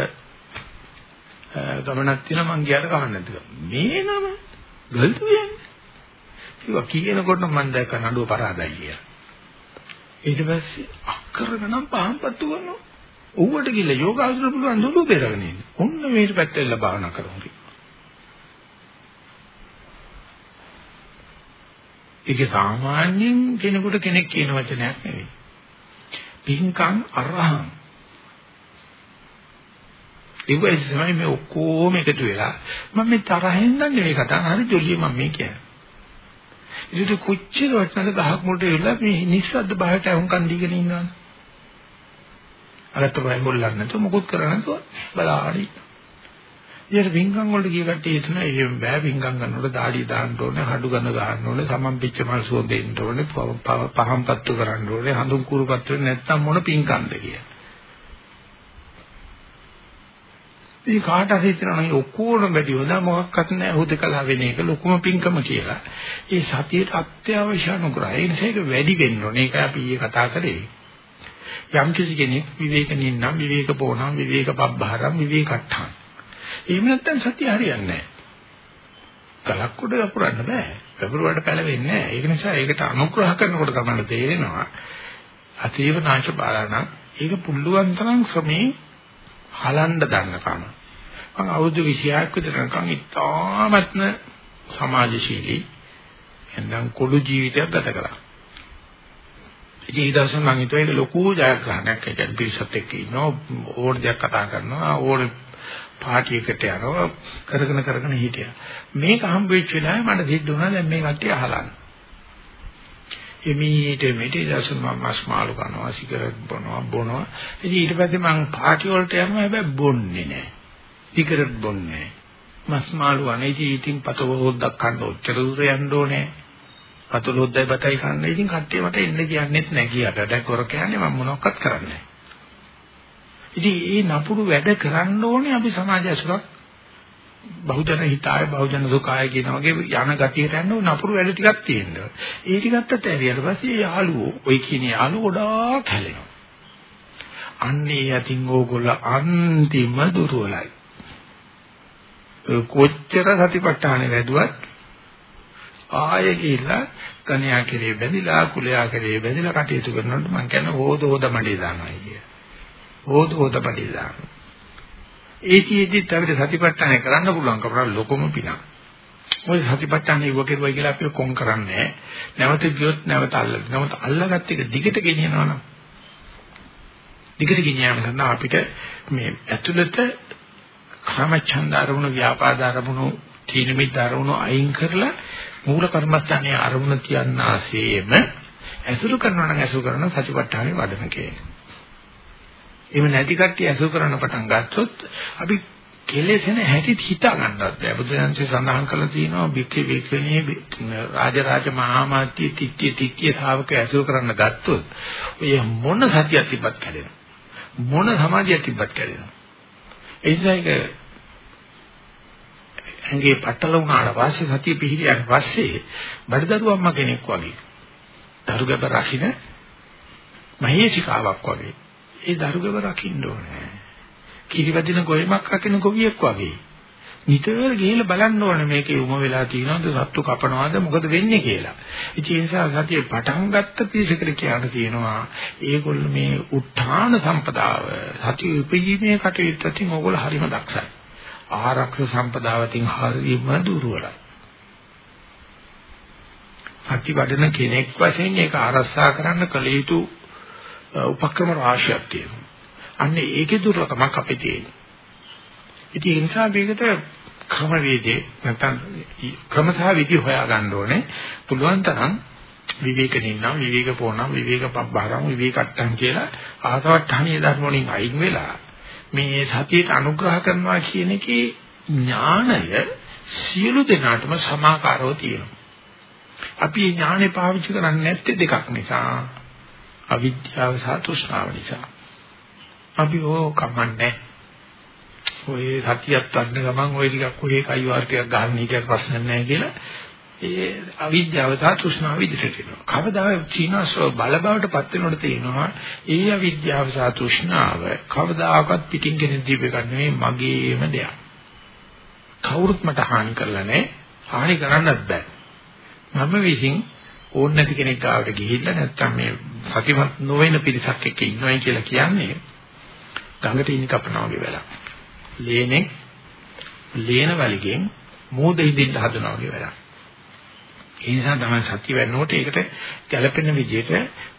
Speaker 1: ගමනක් තියෙනවා මං ගියාට කවන්න නැතිව. මේ නම ගල්දු යන්නේ. කිව්වා කියනකොට මම දැක්ක නඩුව පරාදයි කියලා. ඊට පස්සේ අක්කර ගණන් පහන් පත්තු කරනවා. ඌවට ගිහලා යෝගාසන පුළුවන් දුරු බෙරගෙන ඉන්න. ඔන්න මේකට පැත්තෙල්ල භාවනා කරමු. ඒක සාමාන්‍යයෙන් කෙනෙකුට කෙනෙක් කියන වචනයක් නෙවෙයි. පින්කම් අරහං. ඒක තමයි මේ ඔක්කොම එකතු වෙලා මම මේ තරහෙන් නෙවෙයි කතා හරි ජොලිය මම මේ කියන්නේ. ඉතින් කොච්චර වටනද ගහක් මුලට එලා මේ නිස්සද්ද බහට වුන්කන් දීගෙන ඉන්නවද? අරත් බය මොල්ලන්න නැතුව මොකුත් කරන්නේ නැතුව බලාරි. ඊට වින්ගම් වලට ගිය කට්ටිය හිතන ඒ බෑ වින්ගම් ගන්නකොට දාඩිය දාන්න ඕනේ, හඩු ගන්න ගන්න ඕනේ, සමම් පිච්ච මල් සුවඳ දෙන්න ඕනේ, පහම් පත්තු කරන්න ඕනේ, හඳුන් කුරු පත්තු නැත්තම් මොන පින්කම්ද කියලා. ඉතින් කාට හරි හිතනවා මේ ඔක්කොම වැඩි හොඳ මොකක්වත් නැහැ හුදකලා වෙන එක ලොකුම පිංකම කියලා. ඒ සතියට අත්‍යවශ්‍ය අනුග්‍රහය. ඒ නිසා ඒක වැඩි වෙන්න ඕනේ. ඒක අපි ඊයේ කතා කරේ. යම් කිසි කෙනෙක් විවේකනින් නම් විවේක පොණම් විවේක පබ්බහරම් විවේකට්ඨාන. එහෙම නැත්නම් සතිය හරියන්නේ නැහැ. කලක් උඩ වපුරන්න බෑ. වපුරුවට පැලවෙන්නේ නැහැ. ඒක නිසා ඒකට අනුග්‍රහ කරනකොට තමයි තේරෙනවා. අතීව නාච බාලන ඒක පුළුවන් තරම් ශ්‍රමේ හලන්න දන්නකම. මම අවුරුදු 26ක් විතර නිකන් ඉතාමත්ම සමාජශීලී එන්නම් කොළු ජීවිතයක් ගත කරා. ඉතින් ඒ දවස්වල මම හිතුවා ඒක ලොකු ජයග්‍රහණයක්. ඒ කියන්නේ පිරිසත් එක්ක ඉන්නවා ඕන දෙයක් කතා කරනවා ඕන පාටි එකට යනවා කරගෙන කරගෙන හිටියා. මේක හම්බ වෙච්ච වෙලාවේ මට සිද්ධ වුණා දැන් මේ කට්ටිය අහලන්න. එමීට මෙටි දැසු මම මස් මාළු කනවා සිගරට් බොනවා බොනවා. ඉතින් ඊට පස්සේ මම පාටි වලට යනවා. හැබැයි බොන්නේ නැහැ. සිගරට් බොන්නේ මස් මාළු අනේ. ඉතින් පතව හොද්දක් කන්න ඔච්චර දුර යන්න ඕනේ. වතුර හොද්දයි බතයි කන්න. ඉතින් කට්ටිය මට එන්න කියන්නෙත් නැහැ. කියට. දැන් කර කියන්නේ මම මොනවක්වත් කරන්නේ නැහැ. ඉතින් මේ නපුරු වැඩ කරන්න ඕනේ අපි සමාජ ඇසුරක් බහුජන හිතාය බහුජන සුඛාය කියන වගේ යන ගතියට යන නපුරු වැඩ ටිකක් තියෙනවා. ඒ ටිකත් ඇරියට පස්සේ යාළුවෝ ওই කියන යාළුවෝ ගොඩාක් හැලෙනවා. අන්නේ යතින් ඕගොල්ල අන්තිම දුර්වලයි. කොච්චර සතිපට්ඨාන වැදුවත් ආයෙ ගිහිල්ලා කණ්‍යා කෙරේ බැඳිලා කුලයා කෙරේ බැඳිලා කටයුතු කරනකොට මම කියන්නේ හොද හොද මඩේ දානවා කිය. හොද හොද මඩේ දානවා. ඒකෙදිත් අපිට සතිපට්ඨාන කරන්න පුළුවන් කපර ලොකම පිනක්. ඔය සතිපට්ඨාන ඉව කෙරුවයි කියලා අපි කොම් කරන්නේ නැවත ගියොත් නැවත අල්ල. නැවත අල්ලගත්ත එක දිගට ගෙනියනවා නම් දිගට ගෙනියන්න ගන්න අපිට මේ ඇතුළත කාමච්ඡන්ද අරමුණු ව්‍යාපාද අරමුණු තීන මිද්ද අරමුණු අයින් කරලා මූල කර්මස්ථානයේ අරමුණ තියන්නාseම ඇසුරු කරනවා නම් ඇසුරු කරන සතිපට්ඨානෙ වඩන කෙනෙක්. එහෙම නැති කට්ටිය ඇසුරු කරන පටන් ගත්තොත් අපි කෙලෙසෙන හැටි හිතා ගන්නවත් බෑ. බුදුරජාන්සේ සඳහන් කරලා තියෙනවා බික්කේ බික්කනේ රාජරාජ මහාමාත්‍ය තිත්‍ය තිත්‍ය ශාවක ඇසුරු කරන්න ගත්තොත් ඔය මොන සතියක් තිබ්බත් කැඩෙනවා. මොන සමාධියක් තිබ්බත් කැඩෙනවා. ඒ නිසා ඒක ඇඟේ පట్టල වුණාට පස්සේ සතිය පිහිටියට පස්සේ බඩදරු අම්මා කෙනෙක් වගේ දරුගබ රකින්න මහේසිකාවක් වගේ ඒ දරුගබ රකින්න ඕනේ කිරිවැදින ගොයමක් රකින්න ගොවියෙක් වගේ නිතර ගිහිල්ලා බලන්න ඕනේ මේකේ උම වෙලා තියෙනවද සත්තු කපනවද මොකද වෙන්නේ කියලා. ඉතින් ඒ නිසා සතියේ පටන් ගත්ත පිළිසකට කියන්න තියෙනවා ඒගොල්ලෝ මේ උත්හාන සම්පදාව සතිය උපයීමේ කටයුත්තකින් ඕගොල්ලෝ හරිම දක්ෂයි. ආරක්ෂ සම්පදාවකින් හරිම දුර්වලයි. සති වඩන කෙනෙක් වශයෙන් ඒක ආරක්ෂා කරන්න කල යුතු උපක්‍රම රාශියක් තියෙනවා. අන්න ඒකේ දුර්ලභමක් අපේ තියෙනවා. ඉතින් ඒ නිසා මේකට ක්‍රම වේදේ නැත්නම් ක්‍රමසහ විදි හොයා ගන්න ඕනේ. පුළුවන් තරම් විවේක නින්නම් විවේක පොණම් විවේක පබ්බහරම් විවේකට්ටම් කියලා ආසවට්ටහණිය ධර්ම වලින් අයින් වෙලා මේ සතියට අනුග්‍රහ කරනවා කියන එකේ ඥාණය සියලු දෙනාටම සමාකාරව තියෙනවා. අපි මේ ඥාණය පාවිච්චි කරන්නේ නැත්තේ දෙකක් නිසා. අවිද්‍යාව සහ තෘෂ්ණාව නිසා. අපි ඕක කමන්නේ. ඔය සතියක් ගන්න ගමන් ඔය ටිකක් ඔය කයි වාර ටිකක් ගන්න හිටියට ප්‍රශ්න නැහැ කියලා ඒ අවිද්‍යාව සහ තෘෂ්ණාව විදිහට එනවා. කවදා චීනස්ව බල බවට පත් වෙනකොට තේනවා ඒ අවිද්‍යාව සහ තෘෂ්ණාව කවදාකවත් පිටින් කෙනෙක් දීප එකක් නෙවෙයි මගේම දෙයක්. කවුරුත් මට හානි කරලා නැහැ. හානි කරන්නත් බෑ. මම විසින් ඕන නැති කෙනෙක් ගාවට ගිහිල්ලා නැත්තම් මේ සතිමත් නොවන පිරිසක් එක්ක ඉන්නවයි කියලා කියන්නේ ගඟට ඉනි කපනවා වගේ වැඩක්. ලේනේ ලේන වලිගෙන් මෝද හිඳින්න හදනවා වගේ වැඩක්. ඒ නිසා තමයි සතිය වෙන්නකොට ඒකට ගැළපෙන විදිහට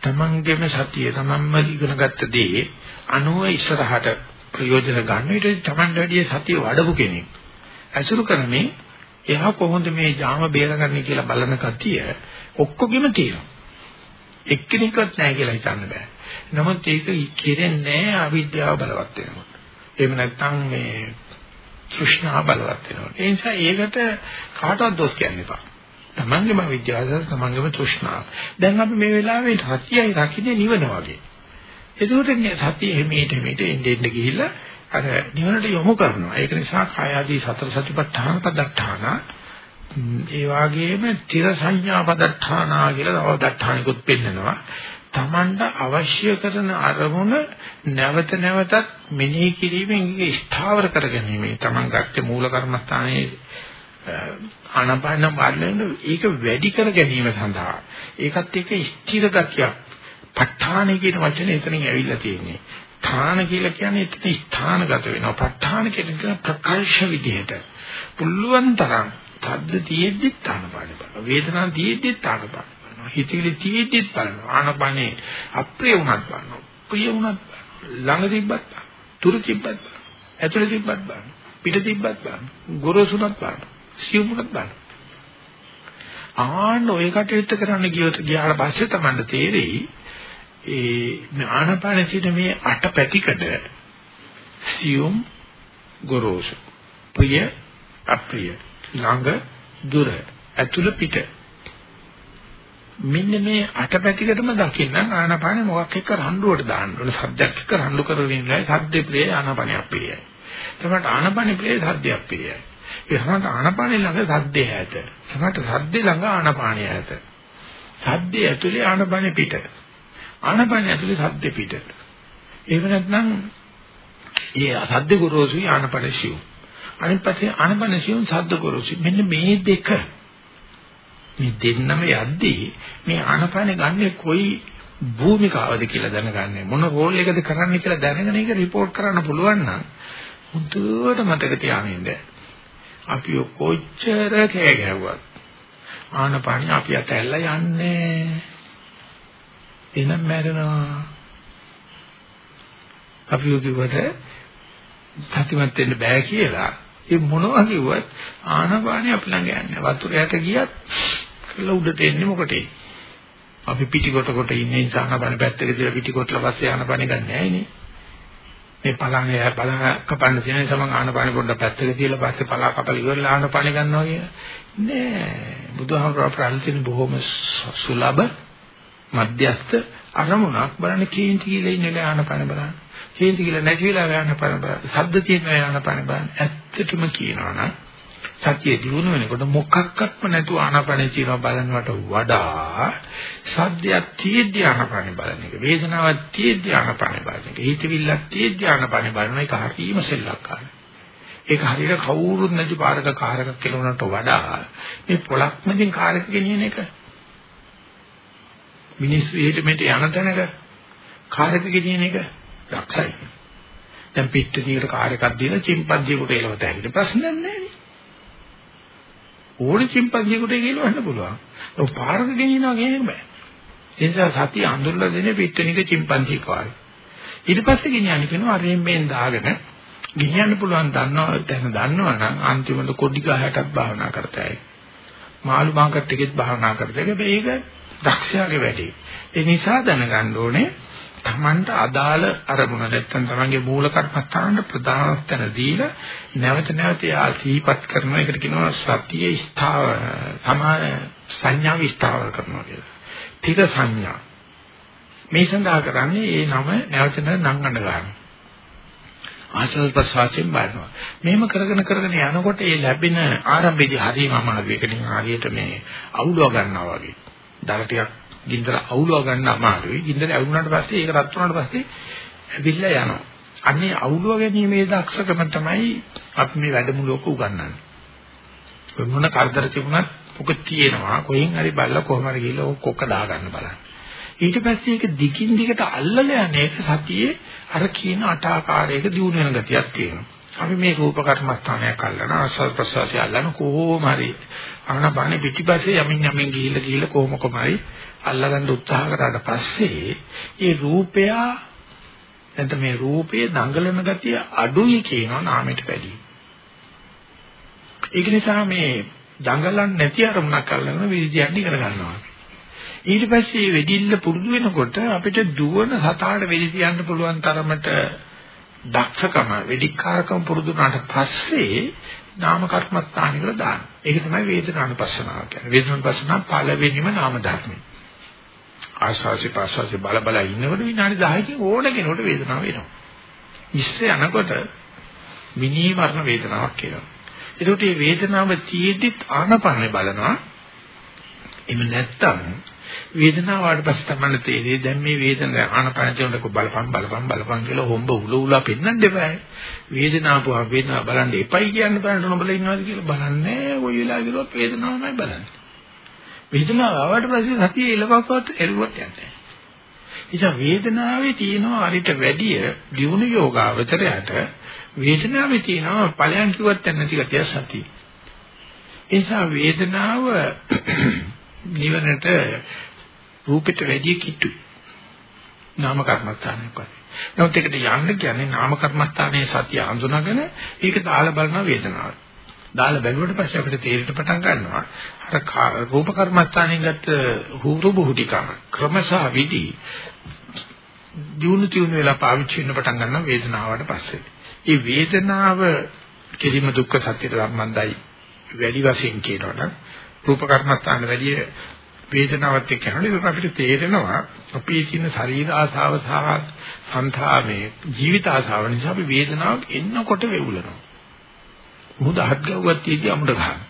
Speaker 1: තමන්ගේම සතිය තමන්ම ඉගෙනගත්ත දේ අනුව ඉස්සරහට ප්‍රයෝජන ගන්න ඊට තමන්ට වැඩිය සතිය වඩපු කෙනෙක්. අසුරු කරන්නේ එහා කොහොමද මේ ජාම බේරගන්නේ කියලා බලන කතිය ඔක්කොගෙම තියෙනවා. එක්කෙනෙක්වත් නැහැ කියලා හිතන්න බෑ. නමුත් ඒක කෙරෙන්නේ නැහැ අවිද්‍යාව බලවත් වෙනකොට. එහෙම නැත්නම් මේ තෘෂ්ණා බලවත් වෙනකොට. ඒ නිසා ඒකට කාටවත් දොස් කියන්න එපා. තමන්ගේම විද්‍යාවස තමන්ගේම තෘෂ්ණාව. දැන් අපි මේ වෙලාවේ සතියයි රකින්නේ නිවන වගේ. ඒකෝට සතිය එමෙට එමෙට එන්නේ එන්නේ ගිහිල්ලා අර නිවනට යොමු කරනවා. ඒක නිසා කාය ආදී සතර සතිපට්ඨාන පදට්ඨාන ඒ වගේම තිර සංඥා පදට්ඨානා කියලා තව දට්ඨානිකුත් පෙන්නනවා. තමන්ට අවශ්‍ය කරන අරමුණ නැවත නැවතත් මෙනෙහි කිරීමෙන් ඒක ස්ථාවර කරගැනීමේ තමන් ගත්ත මූල කර්මස්ථානයේ ආනපාන වඩන ඒක වැඩි කර ගැනීම සඳහා ඒකත් එක්ක ස්ථිර ගතියක් ප ဋ ාණ කියන වචනේ එතනින් ඇවිල්ලා තියෙන්නේ. ථාන කියලා කියන්නේ එතන ස්ථානගත වෙනවා. ප ဋ ාණ කියන ප්‍රකාශ විදිහට. පුළුවන් තරම් තද්ද තියෙද්දි තානපාන බලනවා. වේදනාව තියෙද්දි තානපාන බලනවා. හිතවිලි තියෙද්දි බලනවා. ආනපානේ අප්‍රිය වුණත් බලනවා. ප්‍රිය වුණත් ළඟ තිබ්බත් දුර තිබ්බත් ඇතුළේ තිබ්බත් බලනවා. පිට තිබ්බත් බලනවා. ගොරෝසුණත් බලනවා. සියුමුණත් බලන්න. ආන්න ඔය කටයුත්ත කරන්න ගියොත් ගියාට පස්සේ තමයි තේරෙයි ඒ ආනපාන සිට මේ අට පැතිකඩ සියුම් ගොරෝසු ප්‍රිය අප්‍රිය ළඟ දුර ඇතුළ පිට. මෙන්න මේ අටපැතිකටම දකින්න ආනාපානෙ මොකක් එක්ක රණ්ඩුවට දාන්න ඕනේ. සද්දයක් එක්ක රණ්ඩු කරගෙන ඉන්නයි සද්දේ ප්‍රියයි ආනාපානෙ අප්‍රියයි තමයි ආනාපානෙ ප්‍රියයි සද්දේ අප්‍රියයි ඒ සමහරට ආනාපානෙ ළඟ සද්දේ ඇත සමහරට සද්දේ ළඟ ආනාපානෙ ඇත සද්දේ ඇතුලේ ආනාපානෙ පිට. ආනාපානෙ ඇතුලේ සද්දේ පිට. එහෙම නැත්නම් ඒ සද්ද ගොරෝසුයි ආනාපානෙ සිව් අනිත් පැත්තේ ආනාපානෙ සිව් සද්ද ගොරෝසුයි මෙන්න මේ දෙක මේ දෙන්නම යද්දී මේ ආනපානේ ගන්නෙ කොයි භූමිකාවද කියලා දැනගන්නේ මොන රෝල් එකද කරන්නේ කියලා දැනගෙන ඒක report කරන්න පුළුවන් නම් හුදුවට මතක තියාගන්න. අපි කොච්චර කෑ ගැහුවත් ආනපානිය අපි අතැල්ලා යන්නේ. එනම් මැරෙනවා. අපි කිව්වට සතිමත් වෙන්න බෑ කියලා ඒ මොනවා කිව්වත් ආනපානිය අපි ළඟ යන්නේ. වතුරයට ගියත් කියලා උඩට එන්නේ මොකටේ? අපි පිටිකොට කොට ඉන්නේ නිසා ආනපාන පැත්තක දාලා පිටිකොටලා පස්සේ ආනපාන ගන්න නෑනේ. මේ පලන්නේ පලන කපන්න තියෙන සමන් ආනපාන පොඩ්ඩක් පැත්තක තියලා පස්සේ පලා කපල ඉවරලා ආනපාන ගන්නවා කිය. නෑ. බුදුහාමුදුරුවෝ ප්‍රාර්ථින බොහොම සුලභ මධ්‍යස්ත අරමුණක් බලන්න කේන්ති කියලා ඉන්නේ ආනපාන බලන්න. කේන්ති කියලා නැති වෙලා ආනපාන බලන්න. ශබ්ද තියෙන ආනපාන බලන්න. ඇත්තටම කියනවා නම් සතිය දිනු වෙනකොට මොකක්වත්ම නැතුව ආනාපානේ කියනවා බලනවට වඩා සද්දයක් තියෙද්දී ආනාපානේ බලන එක වේදනාවක් තියෙද්දී ආනාපානේ බලන එක හිතවිල්ලක් තියෙද්දී ආනාපානේ බලන එක හරිම සෙල්ලක්කාරයි ඒක හරියට කවුරුත් නැති පාරක කාරක කෙලවනට වඩා මේ පොලක් මැදින් කාරක ගෙනියන එක මිනිස්සු එහෙට මෙට යන තැනක කාරක ගෙනියන එක දක්ෂයි දැන් පිට්ටනියකට කාරකක් දීලා චිම්පන්ජියෙකුට එලවත හැකියි ප්‍රශ්නයක් නැහැ ඕනේ chimpanzee-කට ගිලවන්න පුළුවන්. ඔව් පාරක ගෙනියනවා කියන බෑ. ඒ නිසා සතිය අඳුරලා දෙන්නේ පිට්ටනික chimpanzee කාරේ. ඊට පස්සේ ගෙනියන්නේ කියනවා අරෙන් මේන් දාගෙන ගෙනියන්න පුළුවන් දන්නවා දැන් දන්නවා නම් අන්තිමට කොඩි ගහයටත් භාවනා කරතයි. මාළු මාකට් එකෙත් භාවනා කරතයි. ඒක දක්ෂයාගේ වැඩේ. ඒ නිසා දැනගන්න ඕනේ තමන්ට අදාළ අරමුණ නැත්තම් තමන්ගේ මූල කර්මස්ථානට ප්‍රධාන තැන දීලා නැවත නැවත යා සිහිපත් කරන එකට කියනවා සතිය ස්ථාව සමාන සංඥා විස්තාර කරනවා කියලා. තිර සංඥා. මේ සඳහා කරන්නේ ඒ නම නැවත නැවත නංගන්න ගන්න. ආශ්‍රව ප්‍රසවාසයෙන් බලනවා. මෙහෙම කරගෙන කරගෙන යනකොට ඒ ලැබෙන ආරම්භයේදී හරිම අමාරුයි. ඒක නිකන් හරියට මේ අවුලව ගන්නවා වගේ. දර ටිකක් ගින්දර අවුලව ගන්න අමාරුයි. ගින්දර ඇවුනාට පස්සේ ඒක රත් වුණාට පස්සේ ඇවිල්ලා යනවා. අන්නේ අවුලව ගැනීමේ දක්ෂකම තමයි අපි මේ වැඩමුළුවක උගන්වන්නේ. මොන කරදර තිබුණත් මොකද තියෙනවා කොහෙන් හරි බල්ලා කොහම හරි ගිහලා කොක්ක දා ගන්න බලන්න. ඊට පස්සේ ඒක දිගින් දිගට අල්ලලා යන්නේ ඒක සතියේ අර කියන අටාකාරයක දියුණු වෙන ගතියක් තියෙනවා. අපි මේ රූප කර්මස්ථානයක් අල්ලන ආස්වාද ප්‍රසවාසය අල්ලන කොහොම හරි ආනපානෙ පිටිපස්සේ යමින් යමින් ගිහිල්ලා ගිහිල්ලා කොහොම කොමරි අල්ලගන්න උත්සාහ කරාට පස්සේ ඒ රූපය නැත්නම් මේ රූපයේ දඟලන ගතිය අඩුයි කියනවා නාමයට වැඩි. ඒක නිසා මේ දඟලන්නේ නැති අරමුණක් අල්ලගෙන විදිහට ඉගෙන ගන්නවා. ඊට පස්සේ වෙදිල්ල පුරුදු වෙනකොට අපිට දුවන සතාට වෙදි තියන්න පුළුවන් තරමට දක්ෂකම වෙදිකාරකම පුරුදු වුණාට පස්සේ නාම කර්මස්ථාන වල දාන. ඒක තමයි වේදනානුපස්සනාව කියන්නේ. වේදනානුපස්සනාව පළවෙනිම නාම ධර්මයි. ආශාසි පාශාසි බල බල ඉන්නකොට විනාඩි 10කින් ඕන කෙනෙකුට වේදනාව එනවා. ඉස්සේ යනකොට මිනී මරණ වේදනාවක් එනවා. ඒකට මේ වේදනාව තියෙද්දිත් ආනපනෙ බලනවා. එහෙම නැත්තම් වේදනාව ආවට පස්සේ තමයි තේරෙන්නේ දැන් මේ වේදනාව ආනපන කියනකොට බලපන් බලපන් බලපන් කියලා හොම්බ උල උලා පෙන්වන්න එපා. වේදනාව පුහා වේදනාව බලන්න එපයි කියන්න බලන්න නොබල ඉන්නවාද කියලා බලන්නේ කොයි වෙලාවකවත් වේදනාවමයි බලන්නේ. වේදනාව ආවට පස්සේ සතිය එළවපුවත් එළුවට යන්නේ. ඉතින් වේදනාවේ තියෙනවා අරිට වැඩිය දියුණු යෝගාවචරයට වේදනාවේ තියෙනවා ඵලයන් කිව්වත් නැති ගතිය සතිය. ඒ නිසා වේදනාව නිවනට රූපෙට වැඩිය කිට්ටුයි. නාම කර්මස්ථානයක් වගේ. නමුත් ඒකට යන්න කියන්නේ නාම කර්මස්ථානයේ සතිය හඳුනාගෙන ඒක දාලා බලන වේදනාව. දාලා බැලුවට පස්සේ අපිට තේරෙන්න පටන් ගන්නවා අර රූප කර්මස්ථානයෙන් ගත්ත හුරු බුහුටිකම ක්‍රමසහ විදි දියුණු තියුණු වෙලා පාවිච්චි වෙන්න පටන් ගන්නවා වේදනාවට පස්සේ. ඒ වේදනාව කිසිම දුක්ඛ සත්‍යයට සම්බන්ධයි වැඩි වශයෙන් කියනවනම් රූප කර්මස්ථාන වැඩි වේදනාවත් එක්ක යනකොට අපිට තේරෙනවා අපේ තියෙන ශරීර ආසාව සහ සංතාමේ ජීවිත ආසාව නිසා අපි වේදනාවක් එන්නකොට වෙවුලනවා. මොහොත හත් ගව්වක් තියදී අමුඩ ගන්න.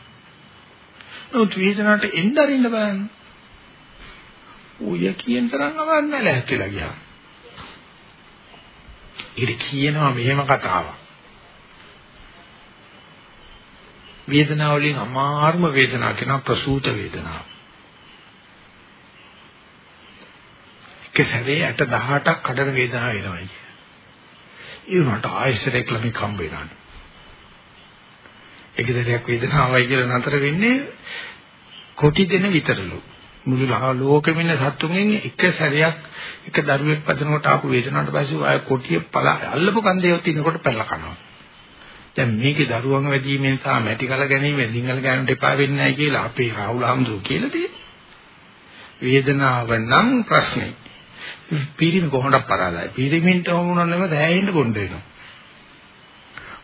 Speaker 1: නමුත් වේදනාවට එන්න අරින්න බලන්න. ඔය කියන තරම් අවන්න නැහැ කියලා ගියා. ඒක කියනවා මෙහෙම කතාවක්. වේදනාව වලින් අමාරුම වේදනාව කියනවා ප්‍රසූත වේදනාව. එක සැරේ 18ක් කඩන වේදනාව එනවා කිය. ඒ වුණාට ආයෙසරයක් ළමයි කම්බ වෙනවා. එක සැරයක් වේදනාවයි කියලා නතර වෙන්නේ කොටි දෙන විතරලු. මුළු ලෝකෙම ඉන්න සත්තුන්ගෙන් එක සැරයක් එක දරුවෙක් පදනකොට ආපු වේදනාවට පස්සේ ආය කොටිය පල අල්ලපු කන්දේ තිනකොට පැනලා කනවා. දැන් මේකේ දරුවන් වැඩිමෙන් සහ මැටි කල ගැනීමෙන් සිංහල ගෑනුන්ට එපා වෙන්නේ නැහැ කියලා අපේ රාහුල හම්දු කියලා තියෙන්නේ. වේදනාව නම් ප්‍රශ්නේ. පිරිමි කොහොමද පරාදයි. පිරිමින්ට වුණොත් නෙමෙයි සෑහෙන්න බොණ්ඩ වෙනවා.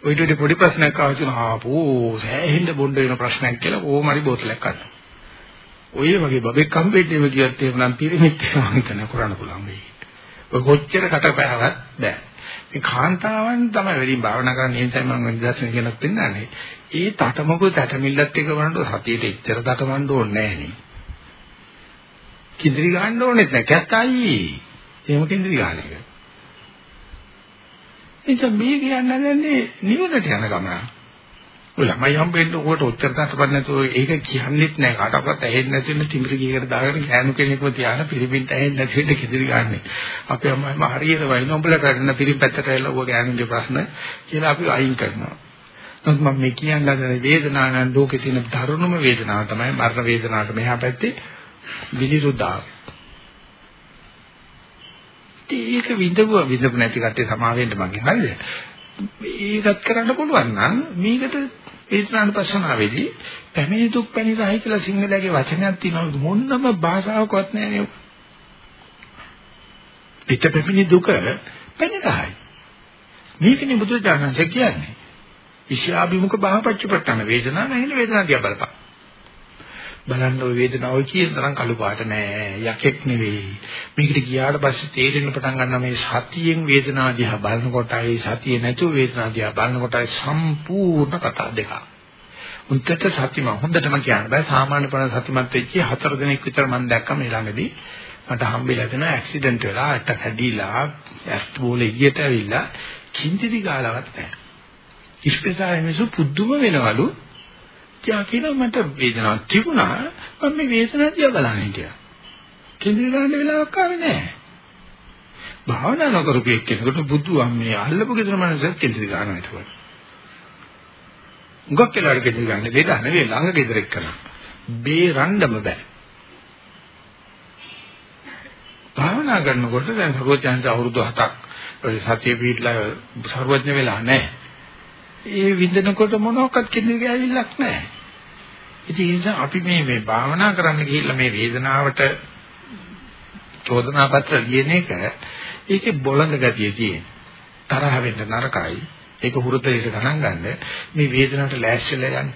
Speaker 1: ඔය ඊට පොඩි ප්‍රශ්නයක් ආවචන ආපෝ සෑහෙන්න බොණ්ඩ වෙන ප්‍රශ්නයක් කියලා ඕම හරි බෝතලයක් ගන්නවා. ඔය වගේ බබෙක් හම්බෙන්නේම කියත් එහෙම නම් පිරිමිත් හිතන කරන්න පුළුවන් වෙයි. ඔය කොච්චර කටපෑවත් බෑ. මේ කාන්තාවන් තමයි වැඩිම භාවනා කරන්නේ ඒ නිසා මම නිදර්ශන කියනක් දෙන්නන්නේ. ඒ තටමක තටමිල්ලත් එක වරන්ට සතියේට එච්චර තටමන්න ඕනේ නැහැ නේ. කිඳිරි ගන්න ඕනෙත් නැහැ. කැත්තයි. එහෙම කිඳිරි ගන්න එක. එතකොට මේ කියන්නේ නිවනට යන ගමන. ඔය ළමයි හම්බෙන්න උකට ඔච්චර තටපන්න නැතුව ඒක කියන්නෙත් නෑ කාටවත් ඇහෙන්නේ නැති වෙන තිමිරි ගියකට දාගෙන ගෑනු කෙනෙක්ව තියාන පිරිමින්ට ඇහෙන්නේ නැති වෙන්න කිදිරි ගන්නෙ. අපේ අම්මම හරියට වයින් උඹලා කරන පිරිම් පැත්තට ඇවිල්ලා ඔය ගෑනුගේ ප්‍රශ්න කියලා අපි අයින් කරනවා. නමුත් මම මේ කියන්නේ වේදනාව නම් ලෝකේ තියෙන දරුණුම වේදනාව තමයි මරණ වේදනාවට මෙහා පැත්තේ විනිරුද්ධාව. ඒක විඳපුව විඳපු නැති කට්ටිය සමා වෙන්න මගෙන් හරිද? ඒකත් කරන්න පුළුවන් නම් මේකට වේදනානුපස්සනාවේදී පැමිණි දුක් පැණි රහයි කියලා සිංහලයේ වචනයක් තියෙනවා මොන්නම භාෂාවකවත් නැහැ නේ. පිට පැමිණි දුක පැණි රහයි. මේකනේ බුදුරජාණන් කියන්නේ. විෂයාභිමුඛ බාහපච්චපට්ඨන වේදනාව නැහින වේදනාව දිහා බලපන්. බලන්න ওই වේදනාව කියන තරම් කළු පාට නෑ යකෙක් නෙවෙයි. මේකට ගියාට පස්සේ තේරෙන්න පටන් ගන්නවා මේ සතියෙන් වේදනාව දිහා බලනකොටයි සතිය නැතුව වේදනාව දිහා බලනකොටයි සම්පූර්ණ කතා දෙකක්. උන්ටට සතිම හොඳටම කියන්න බෑ. සාමාන්‍ය පණ සතිමත් වෙච්ච හතර දිනක් විතර මම දැක්කම මේ ළඟදී. මට හම්බෙලා දෙන ඇක්සිඩන්ට් වෙලා අට කැඩිලා ඇස් බෝල එළියට ඇවිල්ලා කිංචිදි ගාලවත් නැහැ ඉස්පිතාලේ මිනිස්සු පුදුම වෙනවලු. තියා කියලා මට වේදනාවක් තිබුණා මම මේ වේදනාව දිහා බලන්න හිටියා. කෙඳිර ගන්න වෙලාවක් ආවේ නැහැ. භාවනා නොකරපු එක්කෙනෙකුට බුදු අම්මේ අල්ලපු ගෙදර මනසක් කෙඳිර ගන්නවා ඒකවල. උගක් කියලා කෙඳිර ගන්න දෙද නෙවෙයි ළඟ ගෙදර එක්කන. බේරන්නම බෑ. භාවනා කරනකොට දැන් සර්වඥාන්ත අවුරුදු 7ක් සතිය පිටලා සර්වඥ වෙලා නැහැ. ඒ විඳනකොට මොනවාක්වත් කෙනෙක් ඇවිල්ලක් නැහැ. ඉතින් ඒ නිසා අපි මේ මේ භාවනා කරන්න ගිහිල්ලා මේ වේදනාවට චෝදනා පත්‍ර ලියන එක ඒකේ බොළඳ ගතිය තියෙන. තරහ වෙන්න නරකයි. ඒක හුරුතේස ගණන් ගන්න මේ වේදනාවට ලෑස්තිලා යන්න.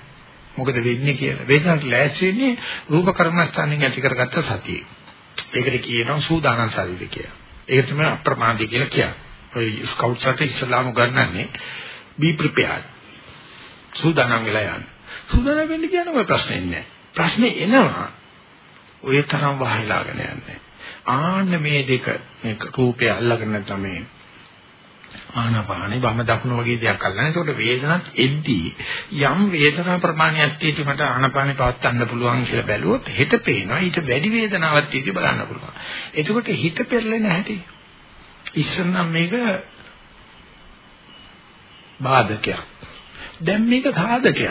Speaker 1: මොකද වෙන්නේ කියලා. වේදනාවට ලෑස්ති වෙන්නේ රූප කර්මස්ථානෙන් ඇති කරගත්ත සතිය. ඒකට කියනවා සූදානම් ශරීරය කියලා. ඒක තමයි අප්‍රමාදී කියලා කියන්නේ. ඔය ස්කවුට්ස් අතේ ඉස්ලාම ගන්නන්නේ be prepared. සූදානම් වෙලා යන්න. සූදානම් වෙන්න කියන්නේ ඔය ප්‍රශ්නේ නෑ. ප්‍රශ්නේ එනවා ඔය තරම් වහලාගෙන යන්නේ. ආන්න මේ දෙක මේ රූපය අල්ලගෙන නැත්නම් මේ ආනාපානෙ වම දකුණ වගේ දෙයක් අල්ලන. ඒකට වේදනත් එද්දී යම් වේදනා ප්‍රමාණයක් තියෙද්දි මට ආනාපානෙ පවත් ගන්න පුළුවන් කියලා බැලුවොත් හිත පේනවා. ඊට වැඩි වේදනාවක් තියෙද්දි බලන්න පුළුවන්. එතකොට හිත පෙරලෙන හැටි. ඉස්සෙල්නම් මේක බාධකයක්. දැන් මේක සාධකයක්.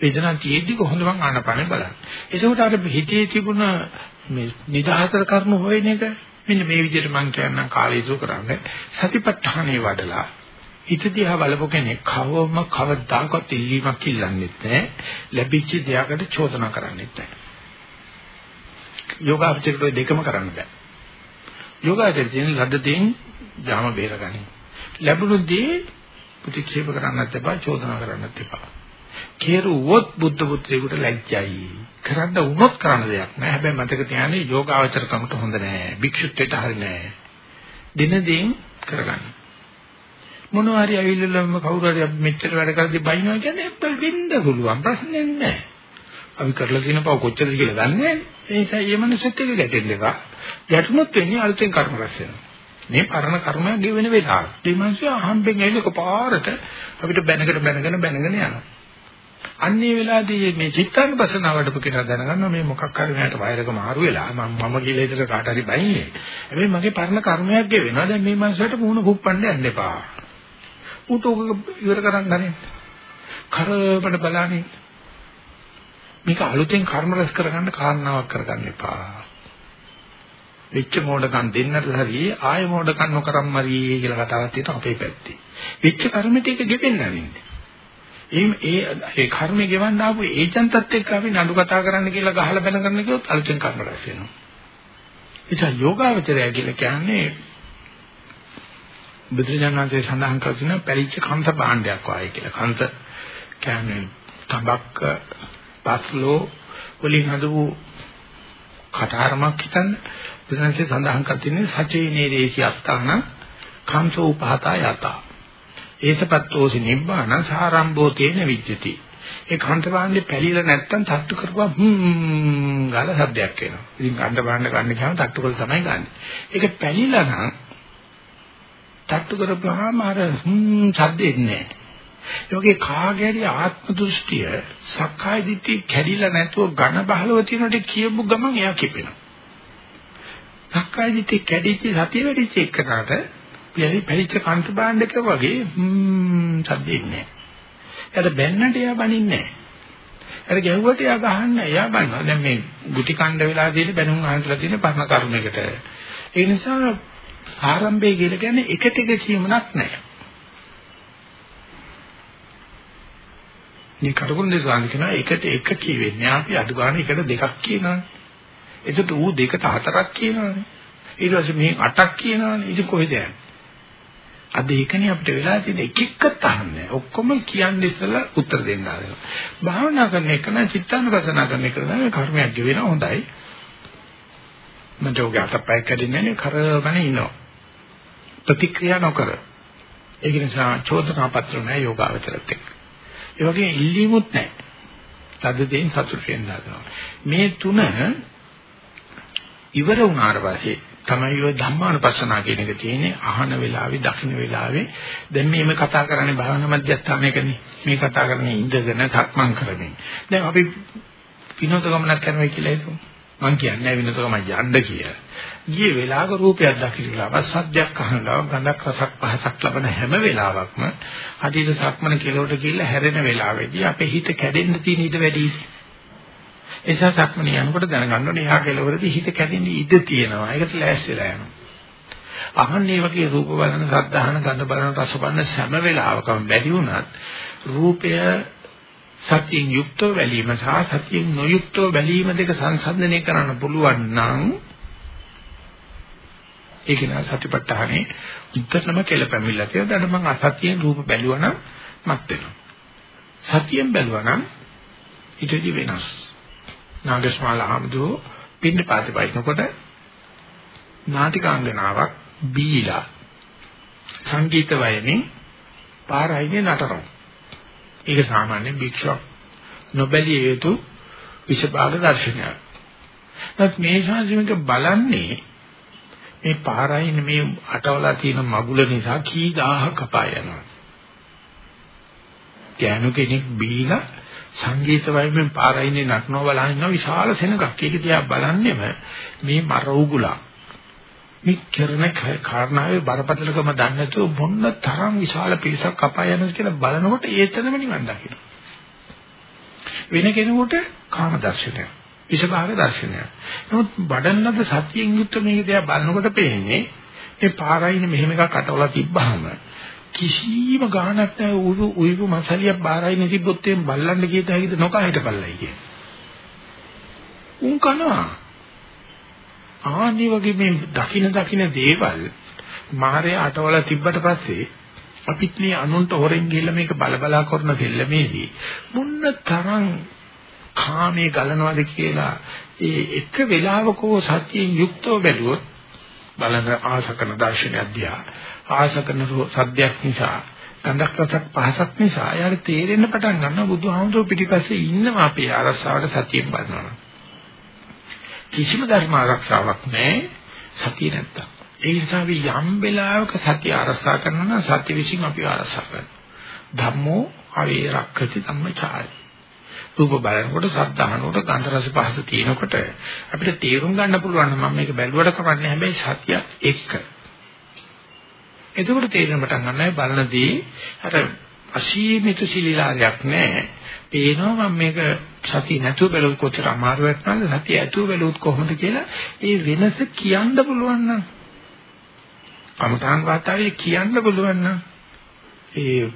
Speaker 1: වේදනාව තියෙද්දි කොහොමද මං ආනපන බලන්නේ. ඒකෝට අර හිතේ තිබුණ මේ නිදහතර කරුණු හොයන එක මෙන්න මේ විදිහට මං කියන්නම් කාලය ඉසු කරන්නේ සතිපට්ඨානේ වඩලා හිත දිහා බලපු කෙනෙක් කවම කවදාකවත් ඉල්ලීමක් ඉල්ලන්නේ නැහැ. ලැබිච්ච දෙයකට චෝදනා කරන්නේ නැහැ. යෝගාචරිතය දෙකම කරන්න බෑ. යෝගාචරිතයෙන් ලද්ද දෙයින් ජාම බේරගනි. ලැබුණු දේ ප්‍රතික්ෂේප කරන්නත් එපා චෝදනා කරන්නත් එපා කෙරුවොත් බුද්ධ පුත්‍රයෙකුට ලැජ්ජයි. කරන්න වුණොත් කරන්න දෙයක් නෑ. හැබැයි මතක තියාගන්න යෝගාවචරකමට හොඳ නෑ. භික්ෂුත්වයට හරි නෑ. දින දින කරගන්න. මොනවා හරි ඇවිල්ලාම කවුරු හරි මෙච්චර වැඩ කරද්දි බයිනවා කියන්නේ අප්පල් වෙන්න පුළුවන් ප්‍රශ්නේ නෑ. අපි කරලා තියෙන පව කොච්චරද කියලා දන්නේ නෑ. ඒ නිසා මේ මනසත් එක ගැටෙන්න එපා. ගැටුනොත් වෙන්නේ අලුතෙන් කර්ම රැස් වෙනවා. මේ පරණ කර්මයක් ගෙවෙන වෙලාව. මේ මිනිස්සු අහම්බෙන් ඇවිල්ලා පාරට අපිට බැනගෙන බැනගෙන බැනගෙන යනවා. අන්නේ වෙලාවේදී මේ චිත්තානුපසනාවට කෙනා දැනගන්නවා මේ මොකක් හරි මට වෛරක මාරු වෙලා මම මම කියලා හිතට කාට හරි බයින්නේ. හැබැයි මගේ පරණ කර්මයක් ගෙවෙනවා. දැන් මේ මනසට මුණ කුප්පන්න යන්න එපා. ඌට ඔක ඉවර කරන්න හරි. කරබඩ බලන්නේ. මේක අලුතෙන් කර්ම රැස් කරගන්න කාරණාවක් කරගන්න එපා. වෙච්ච මොඩකම් දෙන්නට හරි ආය මොඩකම් නොකරම් මරි කියලා කතාවක් තියෙනවා අපේ පැත්තේ. වෙච්ච කර්ම ටික ගෙවෙන්න අරින්නේ. ඒ ඒ ඒ කර්ම ගෙවන්න ආපු ඒජන්තත් එක්ක අපි නඩු කතා කරන්න කියලා ගහලා බැන කරන්න කිව්වොත් අලුතෙන් කර්ම රැස් වෙනවා. එචා යෝගාවචරය කියලා කියන්නේ බුදුරජාණන්සේ සඳහන් කර තියෙන පැලිච්ච කන්ත භාණ්ඩයක් වායි කියලා. කන්ත කියන්නේ තබක්ක පස්ලෝ වලින් හදපු කටාරමක් හිතන්න බුදුන්සේ සඳහන් කර තින්නේ සචේනේ දේසි අස්ථාන කංසෝ උපහතා යත. ඒසපත්තෝසි නිබ්බාන සාරම්භෝ තේන විජ්ජති. ඒ කන්ත භාණ්ඩේ පැලිලා නැත්තම් තට්ටු කරපුවා හ්ම් ගාලා શબ્දයක් එනවා. ඉතින් කන්ත භාණ්ඩ ගන්න ගියාම තට්ටු කරලා තමයි ගන්න. ඒක පැලිලා නම් තට්ටු කරපුවාම අර හ්ම් શબ્දෙ එන්නේ නැහැ. ඒ වගේ කාගේරි ආත්ම දෘෂ්ටිය සක්කාය දිට්ඨිය කැඩිලා නැතුව ඝන බහලව තියෙනකොට කියපු ගමන් එයා කිපෙනවා. සක්කාය දිට්ඨිය කැඩිච්ච සතිය වැඩිච්ච එකකට පිළි පැලිච්ච කන්ත බාණ්ඩක වගේ හ්ම් සද්දෙන්නේ නැහැ. එයාට බැන්නට එයා බනින්නේ නැහැ. එයාට ගැහුවට එයා ගහන්නේ එයා බන්නවා. දැන් මේ ගුටි කණ්ඩ වෙලා තියෙන බැනුම් අහන්සලා තියෙන පරණ කර්මයකට. ඒ නිසා ආරම්භය කියලා කියන්නේ එකට එක කියමනක් නැහැ. මේ කටුකුරු දෙසාන් කියනවා එකට එක කියවෙන්නේ අපි අඩු ගන්න එකට දෙකක් කියනවානේ. එතකොට ඌ දෙකට හතරක් කියනවානේ. ඊට පස්සේ මේ අටක් කියනවානේ. ඉතින් කොහෙද යන්නේ? අද ඒකනේ අපිට වෙලා තියෙන එක එකක් අහන්නේ. ඔක්කොම කියන්නේ ඉස්සලා උත්තර දෙන්න ආරෙනවා. භාවනා කරන එක නම් චිත්තානුපසනා කරන එක නම් කර්මයක් ගෙවෙන හොඳයි. මට ඔගේ අතපය කැඩෙන්නේ නැහැ කරගෙන ඉන්නවා. ප්‍රතික්‍රියා නොකර. ඒක නිසා චෝදනා පත්‍ර නැහැ යෝගාවචරත් එක්ක. ඒ වගේ ඉල්ලීමුත් නැහැ. තද දෙයින් සතුට වෙන්න හදනවා. මේ තුන ඉවර වුණාට පස්සේ තමයි ඔය ධම්මානුපස්සනා කියන එක තියෙන්නේ. අහන වෙලාවේ දකින්න වෙලාවේ. දැන් මේම කතා කරන්නේ භාවනා මධ්‍යස්ථානයකනේ. මේ කතා කරන්නේ ඉඳගෙන සක්මන් කරමින්. දැන් අපි විනෝද ගමනක් කරනවා කියලා හිතමු මං කියන්නේ විනෝද ගමන යන්න කියලා. ගියේ වෙලාවක රූපයක් දකින්නලා සද්දයක් අහනවා ගඳක් රසක් පහසක් ලබන හැම වෙලාවකම හදිද සක්මන කෙලවට ගිහිල්ලා හැරෙන වෙලාවේදී අපේ හිත කැඩෙන්න තියෙන ඉඩ වැඩි. ඒ නිසා සක්මණ යනකොට දැනගන්න ඕනේ එහා කෙලවරදී හිත කැඩෙන්න ඉඩ තියෙනවා. ඒකට ලෑස්තිලා යනවා. අහන්නේ වගේ රූප බලන, ශබ්ද අහන, ගන්ධ බලන, රස බලන හැම වෙලාවකම බැරි වුණත් රූපය සත්‍යයෙන් යුක්තව බැලීම සහ සත්‍යයෙන් නොයුක්තව බැලීම දෙක සංසන්දනය කරන්න පුළුවන් නම් ඒක නා සතිපට්ඨානේ උත්තරම කියලා පැමිණලා කියලා දැන් මම අසත්‍යයෙන් රූප බැලුවා නම් මත් වෙනවා. සත්‍යයෙන් බැලුවා නම් ඊටදී වෙනස්. නාගස්මාල ආමදෝ පින්න පාතේ වයින්කොට නාටිකාංගනාවක් බීලා සංගීත වයමින් පාරයිනේ නටනවා. ඒක සාමාන්‍ය භික්ෂුවක් නොබැලිය යුතු විෂභාග දර්ශනයක්. නමුත් මේ ශාස්ත්‍රමික බලන්නේ මේ පාරයිනේ මේ අටවලා තියෙන මගුල නිසා කී දහහක් කපා යනවා. ඥානු කෙනෙක් බීලා සංගීත වයිමෙන් පාරයිනේ නටනවා බලන ඉන්න විශාල සෙනඟක්. ඒක දිහා බලන්නෙම මේ මර උගුලා. මේ කරන කාරණාවේ බරපතලකම දන්නේ නැතුව මොන්න තරම් විශාල පිරිසක් අපා යනවා කියලා බලනකොට ඒතනම නිවන් දකින්න. වෙන කෙනෙකුට කාම දර්ශනය. විෂභාග දර්ශනය. නමුත් බඩන්නද සතියෙන් යුක්ත මේක දිහා බලනකොට පේන්නේ මේ පාරයිනේ මෙහෙම එකක් අටවලා තිබ්බහම කිසිම ගාණක් නැහැ උරු උයිපු මසලියක් බාරයි නැතිබොත් එම් බල්ලන්න කීත හැකිද නොකා හිටපල්ලයි කිය. උන් කනවා. ආනි වගේ මේ දකින දකින දේවල් මාරේ අටවල තිබ්බට පස්සේ අපිත් මේ අනුන්ට හොරෙන් ගිහිල්ලා මේක බලබලා කරන දෙල්ලමේදී මුන්න තරම් කාමයේ ගලනවාද කියලා ඒ එක වෙලාවකෝ සත්‍යයෙන් යුක්තව බැලුවොත් බලන ආසකන දර්ශනය අධ්‍යා ආසකන සද්දයක් නිසා ගඳක් රසක් පහසක් නිසා එයාට තේරෙන්න පටන් ගන්නවා බුදුහාමුදුරුවෝ පිටිපස්සේ ඉන්නවා අපේ ආරස්සාවට සතියෙන් බලනවා. කිසිම ධර්ම ආරක්ෂාවක් නැහැ සතිය නැත්තම්. ඒ නිසා අපි යම් වෙලාවක සතිය ආරක්ෂා කරනවා නම් සතිය විසින් අපි ආරක්ෂා කරනවා. ධම්මෝ අවේ රක්ඛති ධම්මචාරය රූප බලනකොට සද්ද අහනකොට ගන්ධ රස පහස තියෙනකොට අපිට තේරුම් ගන්න පුළුවන් මම මේක බැලුවට කමන්නේ හැබැයි සතිය එක්ක. එතකොට තේරෙන පටන් ගන්නයි බලනදී අර අසීමිත සිලිලාරයක් නැහැ. පේනවා මම මේක සතිය නැතුව බැලුවොත් කොච්චර අමාරු වෙනවද සතිය ඇතුව බැලුවොත් කොහොමද කියලා ඒ වෙනස කියන්න පුළුවන් නම්. අමතාන් වාතාවේ කියන්න පුළුවන් නම්. ඒ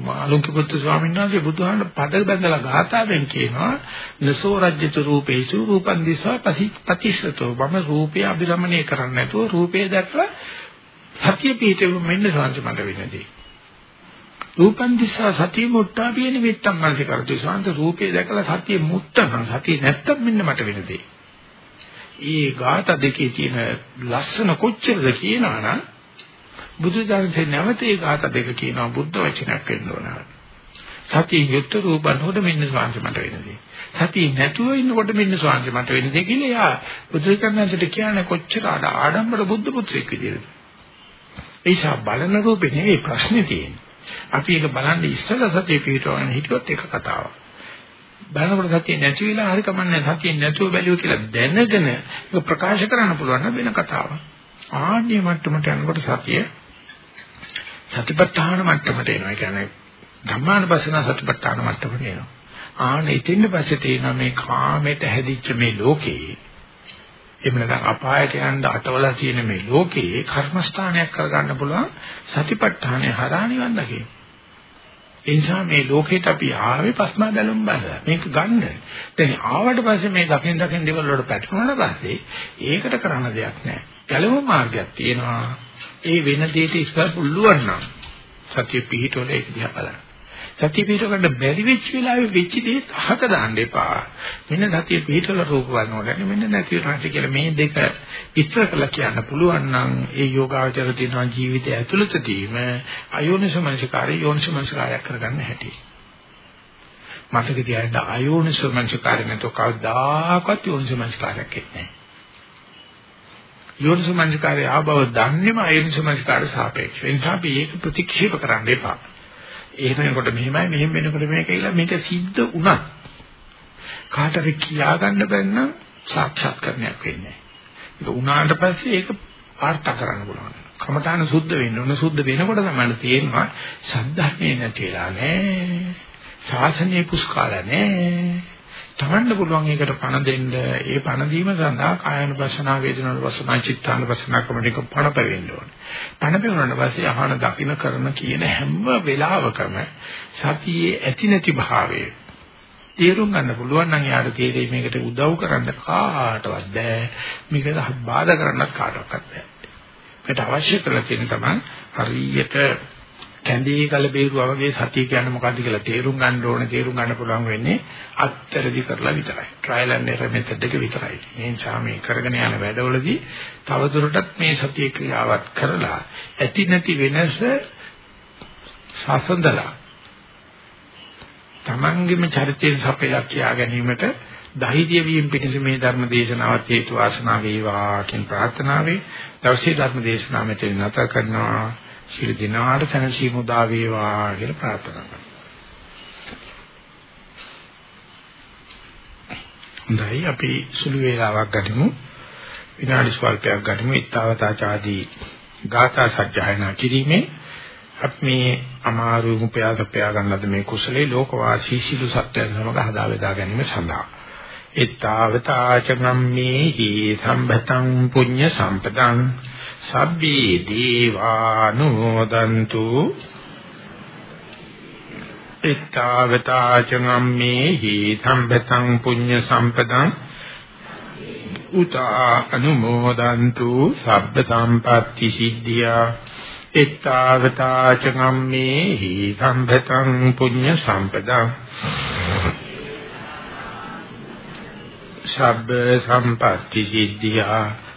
Speaker 1: මාළුන්ගේ පුත්තු ස්වාමීන් වහන්සේ බුදුහාමර පද බඳලා ගාථාවෙන් කියනවා නසෝ රජ්‍යතු රූපේසු රූපං දිස්වා පතිස්සතෝ. මම රූපය අභිරමණය කරන්නේ නැතුව රූපය දැක්ලා සතිය පිටෙම මෙන්න සංස මට වෙනදී රූපං දිස්වා සතිය මුට්ටා පිය නිමිත්තම් මනස කරති සංස රූපය දැකලා සතිය මුට්ටන සතිය නැත්තම් මෙන්න මට වෙනදී ඒ ගාථා දෙකේ තියෙන ලස්සන කොච්චරද කියනවනම් බුදුදහමේ නැවත ඒ ગાත දෙක කියනවා බුද්ධ වචනයක් වෙන්න ඕන. සතිය යුක්ත රූපන් හොද මෙන්න ස්වාංශ මට වෙනදී. සතිය නැතුව ඉන්නකොට මෙන්න ස්වාංශ මට වෙනදී කියලා යා බුදුරජාණන්ට කියන්නේ කොච්චර ආඩම්බර බුද්ධ පුත්‍රයෙක් විදියට. ඒ නිසා බලන රූපේ නෙවෙයි ප්‍රශ්නේ තියෙන්නේ. අපි ඒක බලන්නේ ඉස්සලා සතිය පිටවගෙන හිටියොත් එක කතාවක්. බලනකොට සතිය නැති වෙලා හරි කමන්නේ සතිය නැතුව බැලුව කියලා දැනගෙන ඒක ප්‍රකාශ කරන්න පුළුවන් නම් වෙන කතාවක්. ආන්නේ මට්ටමට යනකොට සතිය සතිපට්ඨාන මට්ටමට එනවා. ඒ කියන්නේ ධම්මානුපස්සන සතිපට්ඨාන මට්ටමට එනවා. ආන ඉතින් පස්සේ තේනවා මේ කාමයට හැදිච්ච මේ ලෝකේ එහෙම නැත්නම් අපායට යන්න අතවලා තියෙන මේ ලෝකේ කර්මස්ථානයක් කරගන්න පුළුවන් සතිපට්ඨානය හරහා නිවන් දකින්න. ඒ නිසා මේ ලෝකෙට අපි ආවේ පස්මා බැලුම් බලලා මේක ගන්න. දැන් ආවට පස්සේ මේ දකින් දකින් දේවල් වලට පැටලුණාට පස්සේ ඒකට කරන්න දෙයක් නැහැ. ගැලවුම් මාර්ගයක් තියෙනවා. ඒ වෙන දෙයට ඉස්සර පුළුවන් නම් සතිය පිහිටවල ඒක දිහා බලන්න. සතිය පිහිටව ගන්න බැරි වෙච්ච වෙලාවේ වෙච්ච දේ අහක දාන්න එපා. මෙන්න සතිය පිහිටවල රූප බලනකොට මෙන්න නැති වෙනවා කියලා මේ දෙක ඉස්සර කළා කියන්න පුළුවන් නම් ඒ යෝගාවචර තියෙනවා ජීවිතය ඇතුළතදීම අයෝනිසමනසිකාරය යෝනිසමනසිකාරයක් කරගන්න හැටි. මතක තියාගන්න අයෝනිසමනසිකාරය නැතෝ කවදාකවත් යෝනිසමනසිකාරයක් එන්නේ නැහැ. යෝනිසමංස්කාරය ආබව දන්නේම අයෝනිසමංස්කාරය සාපේක්ෂව. ඒ නිසා අපි ඒක ප්‍රතික්ෂේප කරන්න එපා. එහෙම වෙනකොට මෙහෙමයි මෙහෙම වෙනකොට මේක කියලා මේක සිද්ධ වුණත් කාටද කියා ගන්න බැන්න සාක්ෂාත්කරණයක් වෙන්නේ නැහැ. ඒක උනාට පස්සේ ඒක වාර්තා කරන්න පුළුවන්. කමඨාන සුද්ධ වෙන්න ඕන සුද්ධ වෙනකොට තමයි තේරෙනවා සද්ධර්මයේ නැතිලා නෑ. ශාසනයේ පුස්කාල නෑ. තමන්න පුළුවන් ඒකට පණ දෙන්න ඒ පණ දීම සඳහා කායනුපස්සනා වේදනානුපස්සනා චිත්තානුපස්සනා කමටික පණ පෙවෙන්න ඕනේ. පණ පෙවුනට පස්සේ අහන දකින්න කරන කියන හැම වෙලාවකම සතියේ ඇති නැති භාවය තේරුම් ගන්න පුළුවන් නම් යාට තේරෙයි මේකට උදව් කරන්න කාටවත් බෑ. මේකට බාධා කරන්නත් කාටවත් බෑ. මේකට අවශ්‍ය කරලා තියෙන තමයි හරියට කැඳේ කල බේරුවා වගේ සතිය කියන්නේ මොකද්ද කියලා තේරුම් ගන්න ඕනේ තේරුම් ගන්න පුළුවන් වෙන්නේ අත්තරදි කරලා විතරයි. ට්‍රයිල් ඇන්ඩ් එරර් මෙතඩ් එක විතරයි. මේ නිසා මේ කරගෙන යන වැඩවලදී තවදුරටත් මේ සතිය ක්‍රියාවත් කරලා ඇති නැති වෙනස සාසඳලා තමන්ගේම චරිතයෙන් සපයලා කියා ගැනීමට ධෛර්ය වීම පිණිස මේ ධර්ම දේශනාවත් හේතු වාසනා වේවා කියන ප්‍රාර්ථනාවෙන් දවසේ ධර්ම දේශනාව මෙතන නැත කරනවා සියලු දිනාට සැනසීම උදා වේවා කියලා ප්‍රාර්ථනා කරනවා. හොඳයි අපි සුළු වේලාවක් ගනිමු. විනාඩි ස්වල්පයක් ගනිමු. ඊතාවතාචාදී ගාථා සජ්ජායනා කිරීමේ අපි මේ අමාරු උපයාස පයා ගන්නද මේ කුසලේ ලෝකවාසී සිළු සත්‍යයන් සමග හදා වේදා ගැනීම සඳහා ඊතාවතාච ගම්මේහි සම්භතං පුඤ්ඤ සම්පතං සබ්බේ දීවානුමෝදන්තු. ittavataචනම්මේහි සම්පතං පුඤ්ඤ සම්පතං. උතා අනුමෝදන්තු සබ්බ සම්පatti සිද්ධියා. ittavata ca ngammehi sambhatam punya sampadam සබ්බ සම්පatti සිද්ධියා.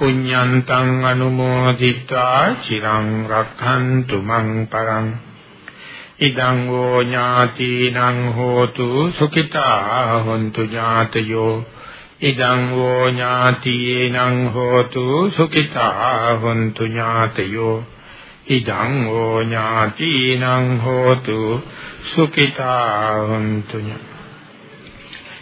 Speaker 1: පුඤ්ඤන්තං අනුමෝදිත්වා චිරං රක්ඛන්තු මං පරං ඉදං වූ ඥාතිනං හෝතු සුඛිතා හොන්තු ඥාතයෝ ඉදං වූ ඥාතිනං හෝතු සුඛිතා හොන්තු ඥාතයෝ ඉදං වූ ඥාතිනං හෝතු සුඛිතා හොන්තු ඥාතයෝ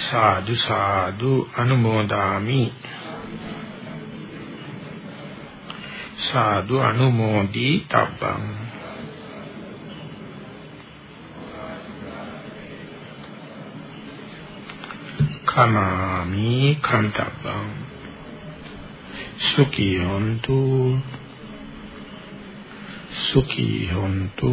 Speaker 1: සාදු සාදු අනුමෝදාමි. සාදු අනුමෝදි තබ්බං. කමාමි කන්තබ්බං. සුඛී හොන්තු සුඛී හොන්තු